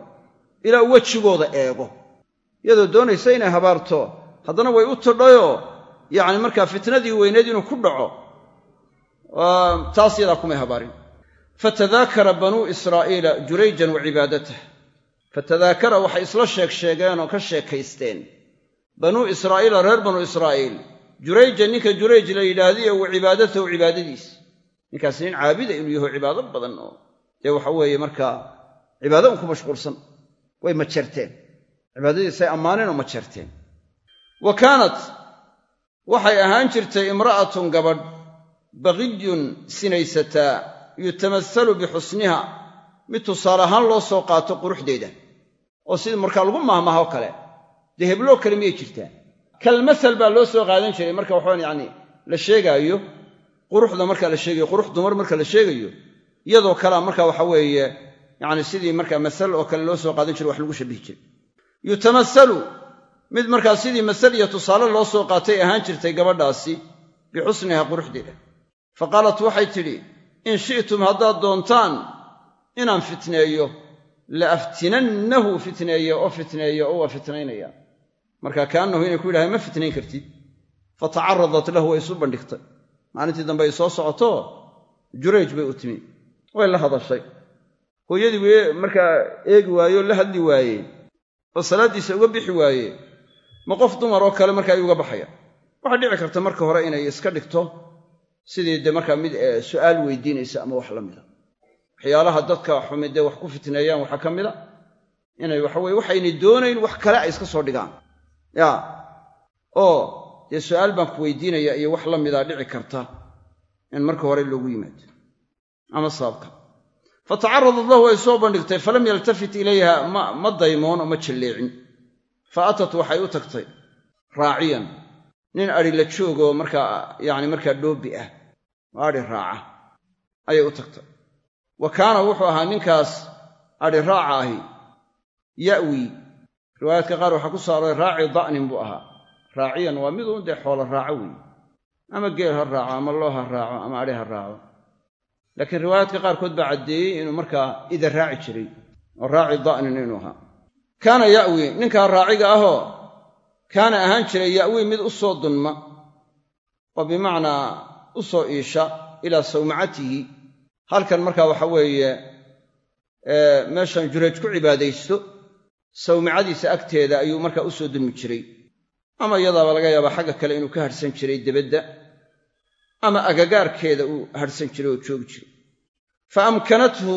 Ilaa uu wejigooda eego. Iyadoo doonaysa inay habaarto haddana way u tudhayoo yacni markaa fitnadii weyneed inuu ku dhaco taas yadaa kumay habaarin. Fatadaakara banuu israa'iila jurayjan wa cibaadatah fatadaakara waxay isla sheeg sheegeen oo ka sheekaysteen. Banuu israa'iila reer banuu israa'iil jurayja ninka jurayj la yidhaahdiyo wa cibaadatahu cibaadadiis. Ninkaas nin caabida inuu yaho cibaado badan oo dee waxa weeye markaa cibaado un ku mashquulsan. Way majeerteen cibaadadiisay ammaaneen oo majeerteen wa kaanat waxay ahaan jirtay imra'atun gabadh baqiyun sinaysataa yutamasalu bixusniha mid tusaale ahaan loo soo qaato quruxdeeda oo sida markaa lagu mahmaho kale dee hebloo kale miyay jirtaa kalmasal baa loo soo qaadan jiray marka waxaan yacni la sheegaayo quruxda marka la sheegayo qurux dumar marka la sheegayo iyadoo kalea marka waxa weeye yacni sidii markaa masal oo kale loo soo qaadan jiray wax lagu shabihi jiray. Yutamasalu mid markaa sidii masal iyo tusaale loo soo qaatay ahaan jirtay gabadhaasi bixusniha quruxdeeda. Fa qaalat waxay tidhi in shi'tum haddaad doontaan inaan fitneeyo la aftinannahu fitneeyo oo fitneeyo oo waa fitnaynaya. Marka kaannahu inay ku yidhahdeen ma fitnayn kartid. Fa tacaradat lahu way isu bandhigtay. Maalintii dambe ay soo socoto jurayj bay u timi. Way la hadashay. Hooyadii markaa eegi waaye oo la hadli waaye oo salaaddiisa uga bixi waaye ma qof dumar oo kale markaa ay uga baxaya. Waxaa dhici karta marka hore inay iska dhigto sidii dee markaa mid su'aal weydiinaysa ama wax la mida waxyaalaha dadka xumi dee wax ku fitneeyaan waxaa ka mid a inay waxaweye waxaynay doonayn wax kale ay iska soo dhigaan. Ya oo dee su'aal baan ku weydiinaya iyo wax la midaa dhici karta in marka hore loogu yimaado. Ama sababka. Fatacaradat lahu way soo bandhigtay falam yaltafit ilayha ma daymoon oo ma jalleecin. Fa atat waxay u tagtay raaciyan nin adhi la joogoo markaa yacni markaa dhoobi ah oo adhi raaca ayay u tagtay wa kaana wuxuu ahaa ninkaas adhi raaca ahi ya'wi. Riwaayaadka qaar waxaa ku soo arooray raaci da'nin buu ahaa. Raaciyan waa miduun dee xoolo raaco weeye ama geel ha raaco ama loo ha raaco ama adhi ha raaco. Laakiin riwaayaadka qaarkood baa caddeeyey inuu markaa ida raaci jiray oo raaci da'nin inuu ahaa. Kaana ya'wi ninkaa raaciga ahoo kaana ahaan jiray ya'wi mid u soo dunma oo bimacnaa u soo iisha ilaa sawmacatihi halkan markaa waxa weeye meeshan jureej ku cibaadaysto sawmacadiisa agteeda ayuu markaa u soo dunmi jiray. Ama iyadaaba laga yaabaa xagga kale inuu ka hadhsan jiray debadda ama agagaarkeeda uu hadhsan jiray oo joogi jiray. Fa amkanathu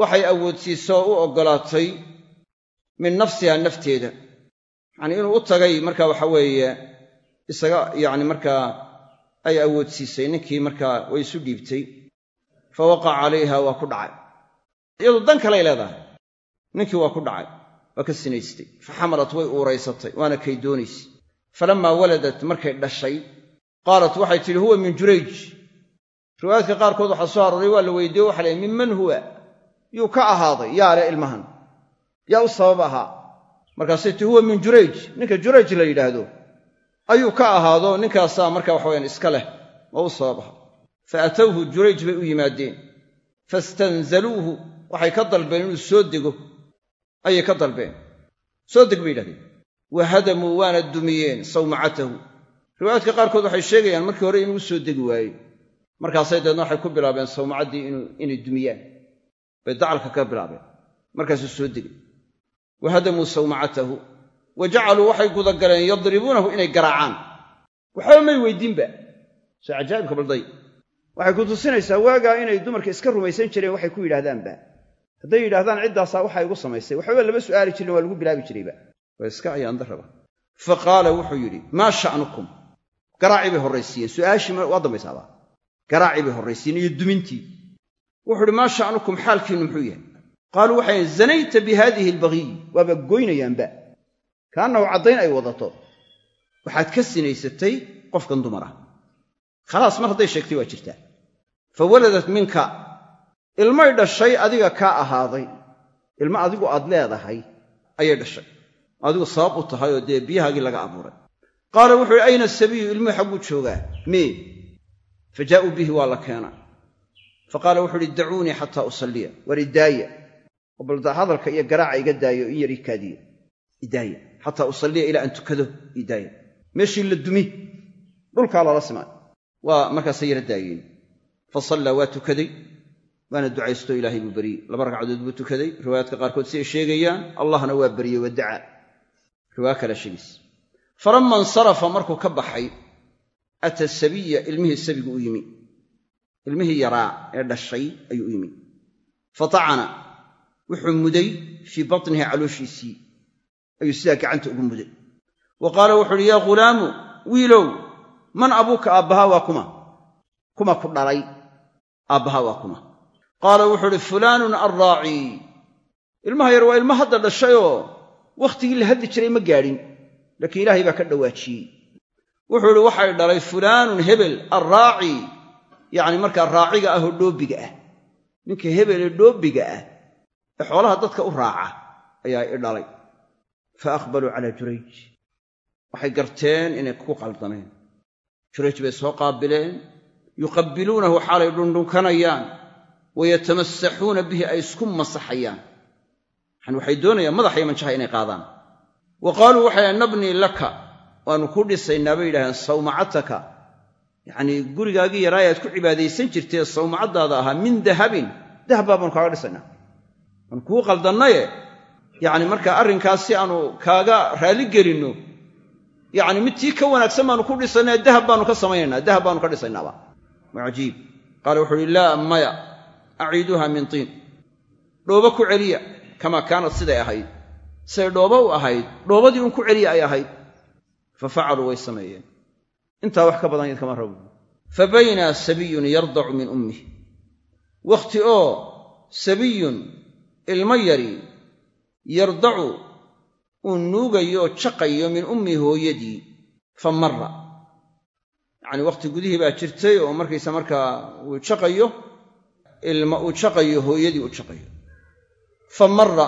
waxay awoodsiisoo u oggolaatay min nafsiha nafteeda. Yacanii inuu u tagay marka waxa weeye isaga yacni markaa ay awoodsiisay ninkii markaa way isu dhiibtay fa waqaca calayha waa ku dhacay iyadu dan kalay leedahay ninkii waa ku dhacay waa ka sinaystay fa xamalat way uuraysatay waana kay doonaysay falammaa waladat markay dhashay qaalat waxay tidhi huwa min jurayj riwaayaadka qaarkood waxaa soo arooray waa la weydiiye waxa lahy minman huwa yuu ka ahaaday yaa le ilmahan yaa u sabab ahaa markaasay ti huwa min jurayj ninka jurayj la yidhaahdo ayuu ka ahaado ninkaasaa marka waxawayaan iska leh oo u sabab ahaa fa atowhu jurayj bay u yimaadeen. Fastanzaluuhu waxay ka dalbeen inuu soo dego. Ayay ka dalbeen. Soo deg bay yidhahdeen. Wa hadamuu waana dumiyeen sawmacatahu. Riwaayaadka qaarkood waxay sheegayaan markii hore inuu soo degi waayey markaasay deedna waxay ku bilaabeen sawmacaddii inay dumiyaan. Bay dacalka ka bilaabeen. Markaasuu soo degay. Wa hadamuu sawmacatahu. Wa jacaluu waxay gudagaleen yadribuunahu inay garaacaan. Waxba may weydiinba soo cajaa'ibka balday waxay ku tusinaysaa waagaa inay dumarka iska rumaysan jireen waxay ku yidhahdaanba hadday yidhahdaan ciddaasaa waxaa igu samaysay waxbaba lama su'aali jirin waa lagu bilaabi jirayba waa iska ayaandarraba fa qaala wuxuu yidhi maa sha'nukum? Garaacii bay horraysiiyeen. Su'aashii waa dambaysaaba. Garaacii bay horraysiiyeen iyo dumintii. Wuxuu uhi maa sha'nukum? Xaalkiinnu muxuu yahay. Qaaluu waxay zanayta bi haadihi albagiy waaba goynayaanba. Kaannahu caddayn ay wadato. Waxaad ka sinaysatay qofkan dumar ah. Khalaas mar hadday sheegtay waa jirtaa fa waladat minka ilmay dhashay adiga kaa ahaaday ilmo adigu aad leedahay ayay dhashay adigu sabab u tahay oo dee biyahaagii laga abuuray qaala wuxuu uhi ayna sabiyu ilmuhu xagguu joogaa mee fa jaa'uu bihi waa la keenaa fa qaala wuxuu uhi dacuunii xataa usalliya war idaaya oo balda hadalka iyo garaaca iga daayo in yar ii idaaya xataa usalliya ilaa aan tukado idaaya meeshii la dumi dhulkaa lala simay waa markaasay yara daayeen fa sallaa waa tukaday waana ducaysto ilaahay buu beryey laba ragcadood buu tukaday riwaayaadka qaarkood si ay sheegayaan allahna waa beryey waa dacaa riwaaya kale sheegaysa falamma insarafa markuu ka baxay ata sabiya ilmihii sabigu u yimi ilmihii yaraa ee dhashay ayuu u yimi fatacana wuxuu muday fii batnihi calooshiisii ayuu sidaa gacanta ugu muday wa qaala wuxu uhi yaa ghulaamu wiilow man abuuka aabbahaa waa kuma kuma ku dhalay aabbahaa waa kuma. Qaala wuxuu uhi fulaanun arraacii ilmaha yar waa ilmo hadda dhashayoo wakhtigii la hadli jiray ma gaadhin laakiin ilaahay baa ka dhawaajiyey. Wuxuu ihi waxay dhalay fulaanun hebel arraaci. Yacni markaa raaciga ah oo dhoobiga ah. Ninka hebele dhoobiga ah ee xoolaha dadka u raaca ayaa i dhalay. Fa aqbaluu calaa jurayj. Waxay garteen inay ku qaldameen jurayj bay soo qaabileen yuqabbiluunahu xaalay dhundhunkanayaan wayatamasaxuuna bihi ay isku masaxayaan. Yani waxay doonayaan madaxaya manjaha inay qaadaan. Wa qaaluu waxay nabnii laka waannu ku dhisaynaa bay yidhahdeen sawmacataka. Yacnii gurigaagii yaraa aad ku cibaadaysan jirtee sawmacaddaada ahaa min dahabin. Dahab baa baanu kaaga dhisaynaa. Aan kuu qaldannaye. Yacni markaa arrinkaas si aanu kaaga raalli gelinno yacni mid tii ka wanaagsan baanu ku dhisaynaa dahab baanu ka samaynaynaa dahab baanu ka dhisaynaaba waa cajiib qaala wuxu uhi laa maya aciiduha min tiin. Dhoobo ku celiya kamaa kaanad siday ahayd. Siday dhoobo u ahayd dhoobadii un ku celiya ay ahayd. Fa facaluu way sameeyeen. Intaa wax ka badan idkama rabo. Fa bayna sabiyun yardacu min ummih wakhti oo sabiyun ilmo yari yardacu uu nuugayo jaqayo min ummi hooyadii fa marra yacanii wakhti gudihii baa jirtay oo markaysa markaa uu jaqayo ilma uu jaqayo hooyadii uu jaqayo. Fa marra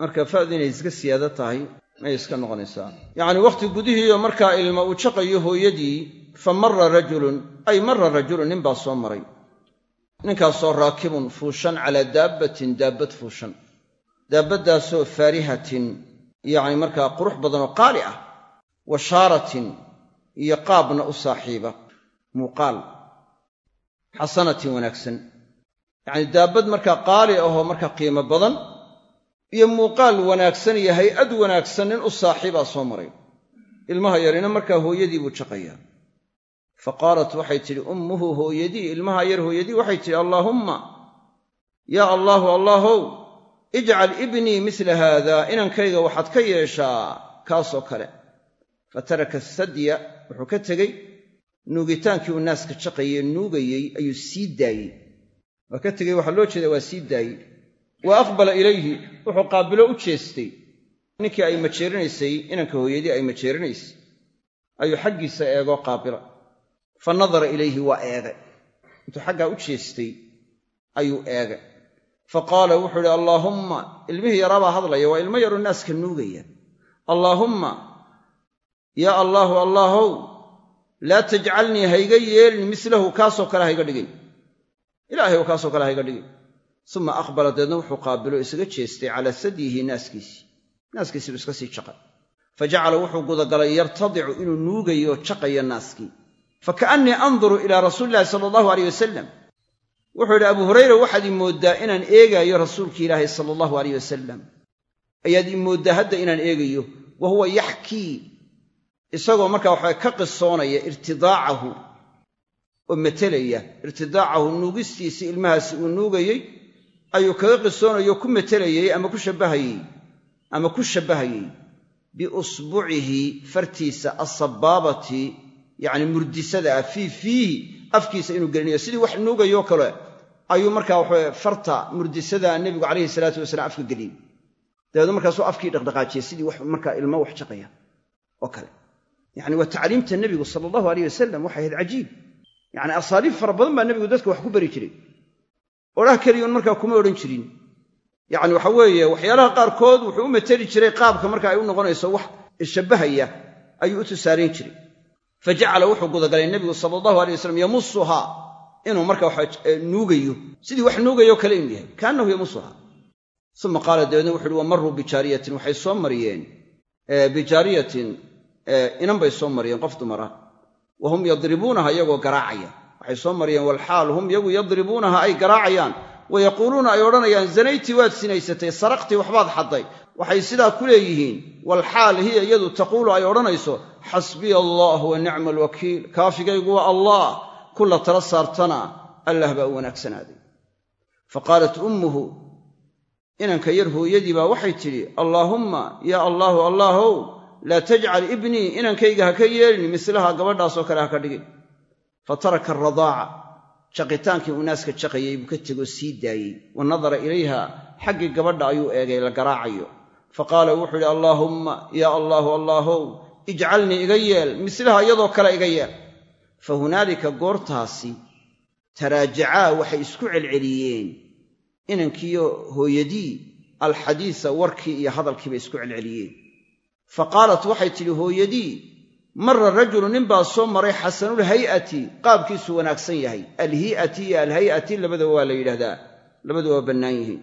marka fa'du inay iska siyaado tahay may iska noqonaysaa. Yacanii wakhti gudihiioo markaa ilma uu jaqayo hooyadii fa marra rajulun ay marra rajulun nin baa soo maray. Ninkaasoo raakibun fuushan calaa daabbatin daabbad fuushan. Daabbaddaasoo faarihatin yacni markaa qurux badanoo qaali ah wa shaaratin iyo qaabna u saaxiiba. Muuqaal. Xasanatin wanaagsan. Yacnii daabbad markaa qaali ahoo markaa qiimo badan iyo muuqaal wanaagsan iyo hay'ad wanaagsan nin u saaxiibaa soo maray. Ilmaha yarina markaa hooyadii buu jaqayaa. Fa qaalat waxay tidhi ummuhu hooyadii ilmaha yar hooyadii waxay tidhi allaahumma yaa allaahu allaahow ijcal ibnii misla haada inankayga waxaad ka yeeshaa kaasoo kale fa taraka sadya wuxuu ka tegey nuugitaankii uu naaska jaqayee nuugayey ayuu sii daayey. Waa ka tegey waxaa loo jeeda waa sii daayey. Wa aqbala ilayhi wuxuu qaabilo u jeestay. Ninkii ay majeerinaysay inanka hooyadii ay majeerinaysay ayuu xaggiisa eegoo qaabila. Fa nadara ilayhi waa eegay. Intuu xaggaa u jeestay ayuu eegay. Fa qaala wuxuu idhi allaahumma ilmihii yaraabaa hadlaya waa ilmo yaroo naaska nuugaya. Allaahumma yaa allaahu allaahow laa tajcalnii hayga yeelin mislahu kaasoo kale hayga dhigin ilaahay oo kaasoo kale hayga dhigin uma aqbala deedna wuxuu qaabilo isaga jeestay calaa sadyihi naaskiisii naaskiisiibu iska sii jaqay fa jacala wuxuu gudagalay yartadicu inuu nuugayo jaqayo naaskii. Fa kaannii anduru ilaa rasuuli illahi sala allahu aleyh wasalam wuxuu yidhi abu hurayra waxaad ii mooddaa inaan eegaayo rasuulki ilaahi sala allahu aleyh wasalam ayaad ii mooddaa hadda inaan eegayo wa huwa yaxkii isagoo markaa waxaa ka qisoonaya irtidaacahu oo metelaya irtidaacahu nuugistiisii ilmahaasi uu nuugayey ayuu kaga qisoonayo ku metelayey ama ku shabbahayey ama ku shabbahayey biusbucihi fartiisa asabaabati yacni murdisada ah fii fiihi afkiisa inuu gelinayo. Sidii wax nuugayoo kale ayuu markaa waxawe farta murdisada nebigu calayhi salaatu wasalaam afka geliyey. Dabeedna markaasuu afkii dhaqdhaqaajiyey sidii wax markaa ilmo wax jaqaya oo kale yacni waa tacliimta nebigu sala allahu aleyh wasalam waxay ahayd cajiib. Yacni asaaliib fara badan baa nebigu dadka wax ku bari jiray. Odhah keliyuun markaa kuma odhan jirin. Yacni waxa weeye waxyaalaha qaarkood wuxuu u mateli jiray qaabka marka ay u noqonayso wax shabbahaya ayuu u tusaalayn jiray. Fa jacala wuxuu gudagalay nebigu sala allahu alay wasalam yamusuhaa inuu marka waxa nuugayo. Sidii wax nuugayo kale inuu yahay kaannahu yamusuhaa uma qaala dabeedna wuxu uhi wamaruu bijaariyatin waxay soo mariyeen. Bijaariyatin inan bay soo mariyeen qof dumara. Wa hum yadribuunaha iyagoo garaacaya. Waxay soo mariyeen walxaal hum yagu yadribuunaha ay garaacayaan. Wa yaquuluuna ay odhanayaan zanaytii waad sinaysatay saraqtii waxbaad xadday. Waxay sidaa ku leeyihiin walxaal hiya iyadu taquulu ay odhanayso xasbiya allah wa nicma alwakiil kaafigaygu waa allah kulla tala saartana allah baa u wanaagsanaaday fa qaalat ummuhu inanka yar hooyadii baa waxay tidhi allaahumma yaa allaahu allaahow laa tajcal ibnii inankayga ha ka yeelin mislaha gabadhaasoo kale ha ka dhigin. Fa taraka aradaaca jaqitaankii uu naaska jaqayey buu ka tegoo sii daayey. Wa nadara ilayha xaggii gabadha ayuu eegay la garaacayo. Fa qaala wuxuu idhi allaahumma yaa allaahu allaahow ijcalnii iga yeel mislaha iyadoo kale iga yeel. Fa hunaalika goortaasi taraajacaa waxay isku celceliyeen. Inankiiyo hooyadii alxadiisa warkii iyo hadalkiibay isku celceliyeen fa qaalat waxay tidhi hooyadii marra rajulu nin baa soo maray xasanul hay'ati qaabkiisu wanaagsan yahay. Alhi'ati iyo alhay'ati labadaba waa la yidhahdaa labaduba waa bannaan yihiin.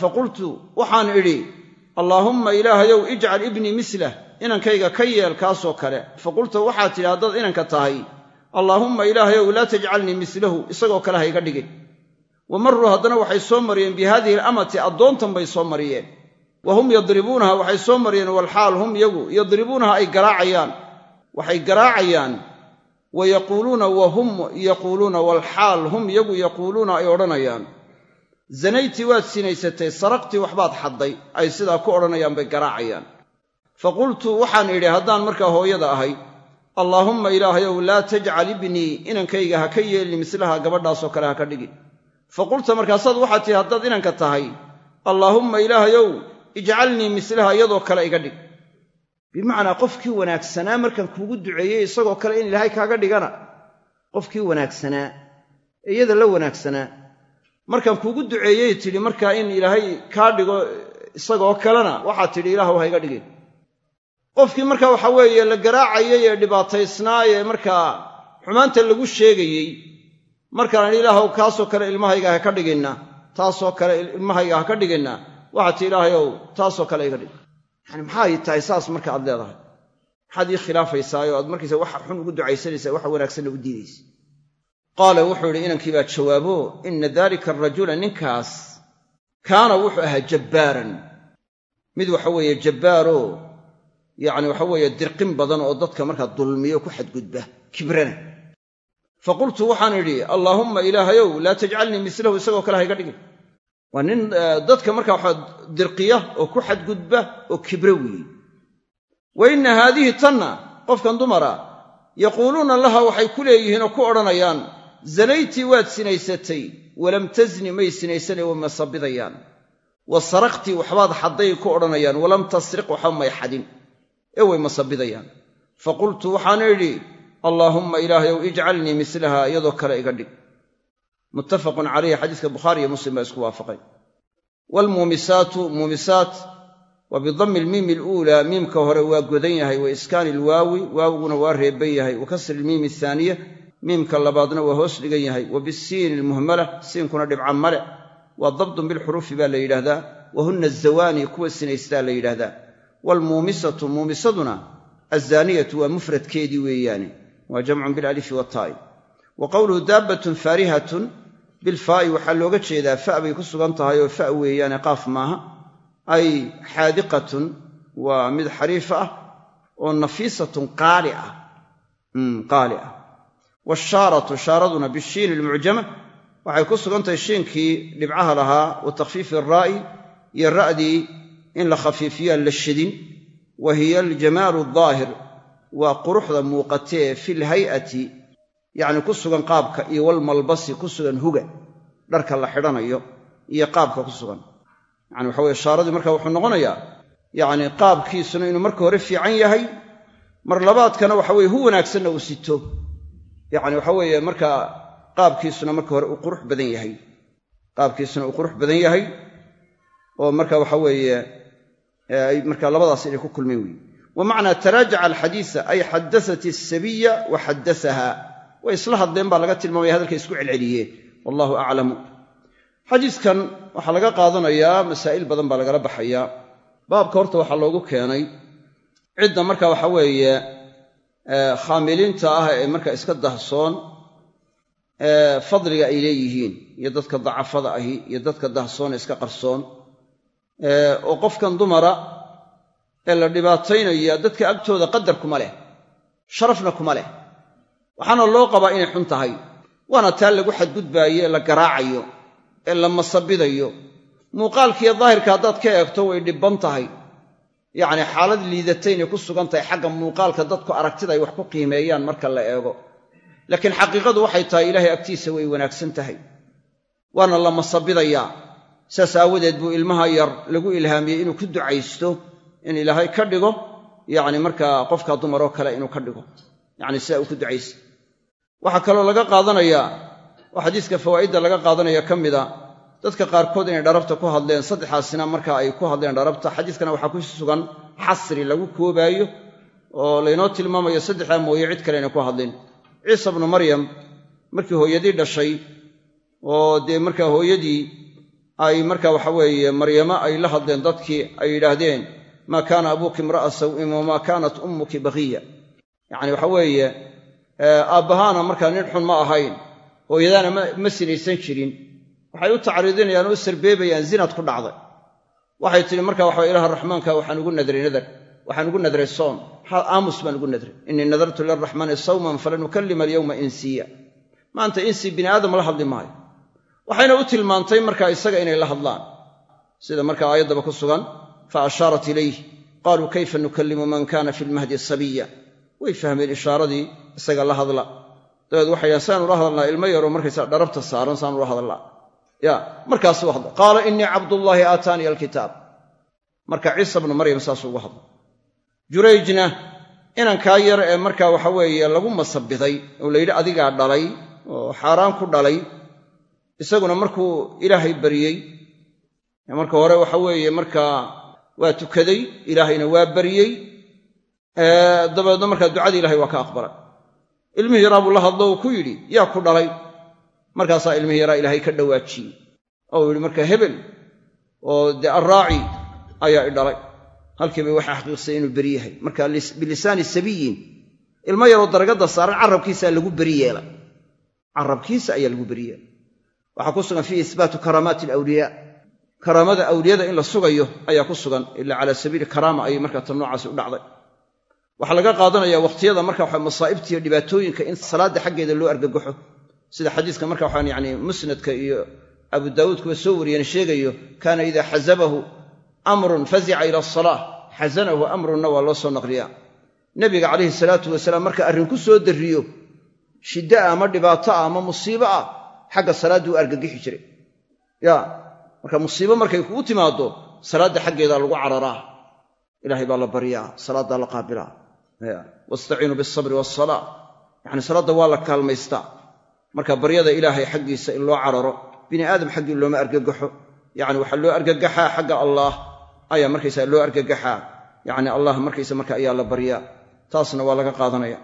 Fa qultu waxaan idhi allaahumma ilaahayow ijcal ibnii mislah inankayga ka yeel kaasoo kale. Fa qulta waxaad tidhi haddaad inanka tahay allaahumma ilaahayow laa tajcalnii mislahu isagoo kale hayga dhigin. Wa marruu haddana waxay soo mariyeen bi haadihi alamati addoontan bay soo mariyeen wa hum yadribuunaha waxay soo mariyeen walxaal hum iyagu yadribuunaha ay garaacayaan. Waxay garaacayaan wa yaquuluuna wa hum yaquuluuna walxaal hum iyagu yaquuluuna ay odhanayaan. Zanayti waad sinaysatay saraqtii waxbaad xadday ay sidaa ku odhanayaan bay garaacayaan. Fa qultu waxaan idhi haddaan markaa hooyada ahay allaahumma ilaahayow laa tajcal ibnii inankayga ha ka yeelin mislaha gabadhaasoo kale ha ka dhigin. Fa qulta markaasaad waxaad tihi haddaad inanka tahay allaahumma ilaahayow ijcalnii mislaha iyadoo kale iga dhig. Bimacnaa qofkii wanaagsanaa markaan kuugu duceeyey isagoo kale in ilaahay kaaga dhigana qofkii wanaagsanaa iyada la wanaagsanaa. Markaan kuugu duceeyey tidhi markaa in ilaahay kaa dhigo isagoo kalena waxaad tidhi ilaahu ha iga dhigin. Qofkii markaa waxa weeye la garaacayay ee dhibaataysnaa ee markaa xumaanta lagu sheegayey markaan ilaahow kaasoo kale ilmahayga ha ka dhiginna taasoo kale ilmahayga ha ka dhiginna waxaad tii ilaahayow taasoo kale iga dhig. Yani maxay tahay saas marka aad leedahay? Maxaad ii khilaafaysaa oo aad markaysa waxa xun ugu ducaysanaysaa waxa wanaagsanna u diidaysa? Qaala wuxuu yidhi inankii baa jawaabo inna daalika arajula ninkaas kaana wuxuu ahaa jabbaaran. Mid waxa weeye jabbaaroo yacni waxa weeye dirqin badan oo dadka markaa dulmiyo ku xadgudba kibrana. Fa qultu waxaan idhi allaahumma ilaahayow laa tajcalnii mislahu isagoo kale ha iga dhigin waa nin dadka markaa waxaa dirqiya oo ku xadgudba oo kibro weeye. Wa inna haadihi tanna qofkan dumara yaquuluuna laha waxay ku leeyihiin oo ku odhanayaan zanaytii waad sinaysatay walam tasni may sinaysane way masabidayaan wa saraqtii waxbaad xadday ku odhanayaan walam tasriq waxba may xadin ee way masabidayaan fa qultu waxaan idhi allaahumma ilaahayow ijcalnii mislaha iyadoo kale iga dhig muttafaqun calayhi xadiiska bukhaari iyo muslim baa isku waafaqay. Waalmuumisaatu muumisaat wa bidammi ilmiimi aluulaa miimka hore waa godan yahay wa iskaani ilwaawi waawiguna waa reeban yahay. Wa kasri ilmiimi athaaniya miimka labaadna waa hoos dhigan yahay. Wa bisiini ilmuhmala siinkuna dhibca male. Waa dabdun bilxuruufi baa la yidhaahdaa. Wa hunna azawaani kuwa sinaystaa la yidhaahdaa. Waalmuumisatu muumisaduna azaaniyatu waa mufradkeedii weeyaane. Waa jamcun bilalifi wataa'i wa qowluhu daabbatun faarihatun bilfaa'i waxaa looga jeedaa fa bay ku sugan tahay oo fa weeyaane qaaf maaha. Ay xaadiqatun waa mid xariifa ah oo nafiisatun qaali ah. Qaali ah. Washaaratu shaaraduna bishiini ilmucjama. Waxay ku sugan tahay shiinkii dhibcaha lahaa wa takhfiifi araa'i iyo ra'dii in la khafiifiyaan la shidin. Wa hiya aljamaalu adaahir waa quruxda muuqatee fi lhay'ati yacni ku sugan qaabka iyo walmalbasi ku sugan huga dharka la xidhanayo iyo qaabka ku sugan. Yani waxa weye shaaradii marka wuxuu noqonayaa yacni qaabkiisuna inuu marka hore fiican yahay mar labaadkana waxa weye hu wanaagsanna uu sito. Yacni waxa weeye markaa qaabkiisuna marka hore uu qurux badan yahay qaabkiisuna uu qurux badan yahay oo marka waxa weeye ay marka labadaas inay ku kulmeen weeye wa macnaa taraajaca alxadiisa ay xadasat asabiya wa xaddasaha way isla hadleen baa laga tilmaamaya hadalkay isku celceliyeen. Wallahu aclamu xadiiskan waxaa laga qaadanayaa masaa'il badan baa lagala baxayaa baabka horta waxaa loogu keenay cidda marka waxa weeye khaamiliinta ah ee marka iska dahsoon fadliga ay leeyihiin iyo dadka dacafada ahi iyo dadka dahsoon ee iska qarsoon oo qofkan dumara ee la dhibaataynaya dadka agtooda qadar kuma leh sharafna kuma leh waxaana loo qabaa inay xun tahay. Waana taa lagu xadgudbaayo ee la garaacayo ee la masabidayo. Muuqaalkiiyo daahirka haddaad ka eegto way dhibban tahay. Yacni xaalad liidatay inay ku sugan tahay xagga muuqaalka dadku aragtida ay wax ku qiimeeyaan marka la eego. Laakiin xaqiiqadu waxay tahay ilaahay agtiisa way wanaagsan tahay. Waana la masabidayaa. Saas aawadeed buu ilmaha yar lagu ilhaamiyey inuu ku ducaysto in ilaahay ka dhigo. Yacni markaa qofka dumaroo kale inuu ka dhigo yacni sidaa uu ku ducaysta waxaa kaloo laga qaadanayaa oo xadiiska fawaa'idda laga qaadanaya ka mida dadka qaarkood inay dharabta ku hadleen saddexaasina marka ay ku hadleen dharabta xadiiskana waxaa ku sugan xasri lagu koobaayo oo laynoo tilmaamayo saddexdaa mooye cid kale inay ku hadlin ciisa bnu maryam markii hooyadii dhashay oo dee markaa hooyadii ay marka waxa weeye maryamo ay la hadleen dadkii ay yidhaahdeen maa kaana abuuki imra'a saw'in wamaa kaanat ummuki baqiya yacni waxa weeye aabbahaana markaa nin xun ma ahayn hooyadaana ma sinaysan jirin. Waxay u tacriidinayaan oo u sarbeebayaan zinaad ku dhacday. Waxay tidhi marka waxa ilaha raxmaanka waxaan ugu nadray nadar waxaan ugu nadray soom. Aamus baan ugu nadray. Innii nadartu liraxmaani sawman falan ukallima alyowma insiya. Maanta insi bini aadam la hadli maayo. Waxayna u tilmaantay markaa isaga inay la hadlaan. Sida markaa aayaddaba ku sugan fa ashaarat ilayh qaaluu kayfa nukallimu man kana fi lmahdi sabiya way fahmeen ishaaradii isaga la hadla. Dabeed waxay dhahan saanu la hadalnaa ilmo yaroo markaysaa dharabta saaran saanu la hadalnaa. Ya markaasuu hadla qaala innii cabdullaahi aataaniya alkitaab. Marka ciisa bnu maryam saasuu ugu hadla jurayjna inankaa yar ee markaa waxa weeye lagu masabiday oo la yidhi adigaa dhalay oo xaaraan ku dhalay isaguna markuu ilaahay baryey marka hore waxa weeye markaa waa tukaday ilaahayna waa baryey dabeedna markaa ducadii ilahay waa ka aqbalay. Ilmihii yaraa buu la hadlo uu ku yidhi yaa ku dhalay. Markaasaa ilmihii yaraa ilaahay ka dhawaajiyey. Oo uu yidhi markaa hebel oo dee arraaci ayaa i dhalay. Halkiiba waxaa xaqiiqsay inuu beri yahay. Marka bilisaani sabiyin ilmo yaroo daragadda saaran carabkiisaa lagu beri yeelay carabkiisa ayaa lagu beri yeelay waxaa ku sugan fiihi ihbaatu karaamaati alawliyaa karaamada awliyada in la sugayo ayaa ku sugan ila cala sabiili karaama ayay markaa tan noocaasi u dhacday waxaa laga qaadanaya wakhtiyada marka waxa masaa'ibta dhibaatooyinka in salaadda xaggeeda loo argagaxo. Sida xadiiska marka waxaan yani musnadka iyo abu daawuud kuwa soo wariyeen sheegayo kaana idaa xasabahu amrun fazica ila asalaa xasanahu amrunna waa loo soo naqliyaa. Nebiga calayhi salaatu wasalaam marka arrin ku soo darriyo shiddo ah ama dhibaato ah ama musiibo ah xagga salaaddii u argagixi jiray. Ya marka musiibo markay kugu timaaddo salaadda xaggeedaa lagu cararaa. Ilaahay baa la baryaa salaaddaa la qaabilaa wastaciinuu bialsabri waasalaa yacni salaadda waa la kaalmaystaa marka baryada ilaahay xaggiisa in loo cararo bini aadam xaggii looma argagaxo. Yacni waxaa loo argagaxaa xagga allaah ayaa markaysaa loo argagaxaa yacni allah markaysa marka ayaa la baryaa taasna waa laga qaadanaya.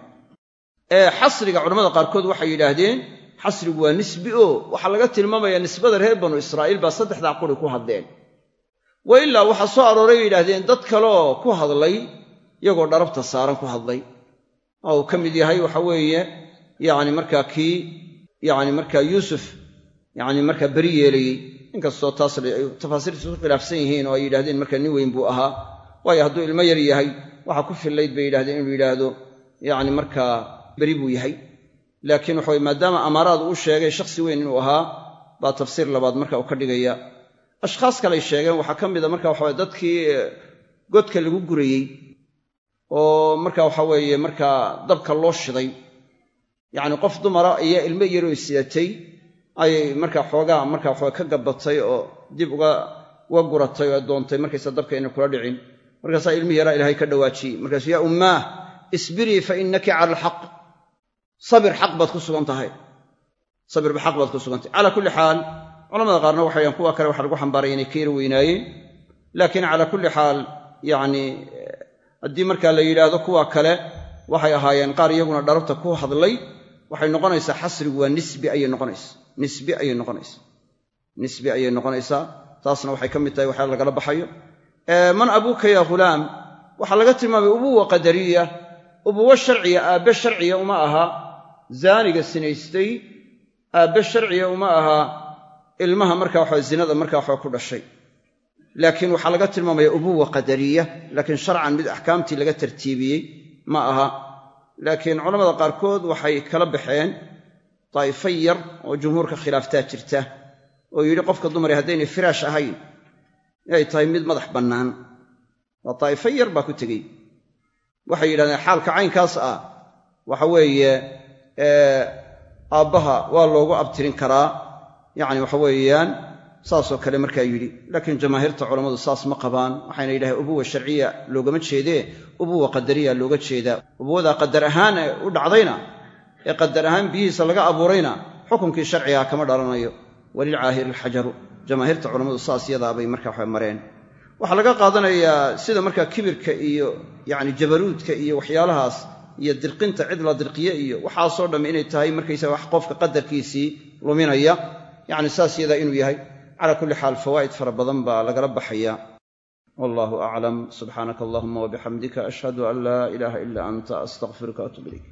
Ee xasriga culamada qaarkood waxay yidhaahdeen xasrigu waa nisbi oo waxaa laga tilmaamayaa nisbada reer banu israa'iil baa saddexdaa quri ku hadleen wa ilaa waxaa soo arooray yidhaahdeen dad kaleoo ku hadlay iyagoo dharabta saaran ku hadlay. Oo uu ka mid yahay waxa weeye yacni markaa kii yacni markaa yuusuf yacni markaa beri yeelayey. Inkastoo taas ay tafaasiirtiisu ku khilaafsan yihiin oo ay yidhahdeen markaa nin weyn buu ahaa. Waayo hadduu ilmo yar yahay waxaa ku fillayd bay yidhahdeen inuu yidhaahdo yacni markaa beri buu yahay. Laakiin waxa weye maadaama amaaraad uu sheegay shakhsi weyn inuu ahaa baa tafsiir labaad marka uu ka dhigaya. Ashkhaas kaley sheegeen waxaa ka mida marka waxaweye dadkii godka lagu gurayey oo marka waxa weeye markaa dabka loo shiday yacni qof dumara ayaa ilmo yaroo sidatay ayay markaa xoogaa marka waxawe ka gabbatay oo dib uga uga guratay oo doontay markaysa dabka inay kula dhicin. Markaasaa ilmihi yaraa ilaahay ka dhawaajiyey markaasuu yaa ummaah isbirii fa innaki cala alxaq sabir xaq baad ku sugan tahay. Sabirba xaq baad ku sugan tahay. Calaa kulli xaal culamada qaarna waxay yaan kuwa kale waxa lagu xambaaray inay ka yar weynaayeen. Laakiin calaa kulli xaal yacni haddii markaa la yidhaahdo kuwa kale waxay ahaayeen qaar iyaguna dharabta ku hadlay waxay noqonaysaa xasrigu waa nisbi ayay noqonaysaa nisbi ayay noqonaysaa nisbi ayay noqonaysaa taasna waxay ka mid tahay waxyaala lagala baxayo. Man abuuka ya ghulaam waxaa laga tilmaamay ubuwa qadariya ubuwo sharciya aabbe sharciya uma aha zaaniga sinaystay aabbe sharciya uma aha ilmaha marka waxa zinada marka waxa ku dhashay laakiin waxaa laga tilmaamaya ubuwa qadariya laakiin sharcan mid axkaamtii laga tartiibiyey ma aha. Laakiin culamada qaarkood waxay kala baxeen daa'ifo yar oo jumhuurka khilaaftaa jirta oo yidhi qofka dumare haddaynay firaash ahayn inay tahay mid madax bannaan. Waa daa'ifo yar baa ku tegey. Waxay yidhahdeen xaalka caynkaas ah waxa weeye aabbaha waa loogu abtirin karaa. Yacni waxa weeyaan saasoo kale markaa yidhi laakiin jamaahiirta culammadu saas ma qabaan waxayna yidhahdeen ubuwa sharciya loogama jeedee ubuwa qadariya looga jeedaa. Ubuwadaa qadar ahaan ee u dhacdayna ee qadar ahaan biyihiisa laga abuurayna xukunkii sharcigaa kama dhalanayo. Walilcaahiri alxajaru jamaahiirta culammadu saas yadaabay marka waxa mareen. Waxaa laga qaadanayaa sida markaa kibirka iyo yacni jabaruudka iyo waxyaalahaas iyo dirqinta cid la dirqiye iyo waxaasoo dhamm inay tahay markaysa wax qofka qadarkiisii luminaya yacni saas yadaa inuu yahay calaa kulli xaal fawaa'id fara badan baa lagala baxaya. Wallahu aclam subxaanaka allahuma wabixamdika ashhadu an laa ilaaha ila anta astaqfiruka atub ilayk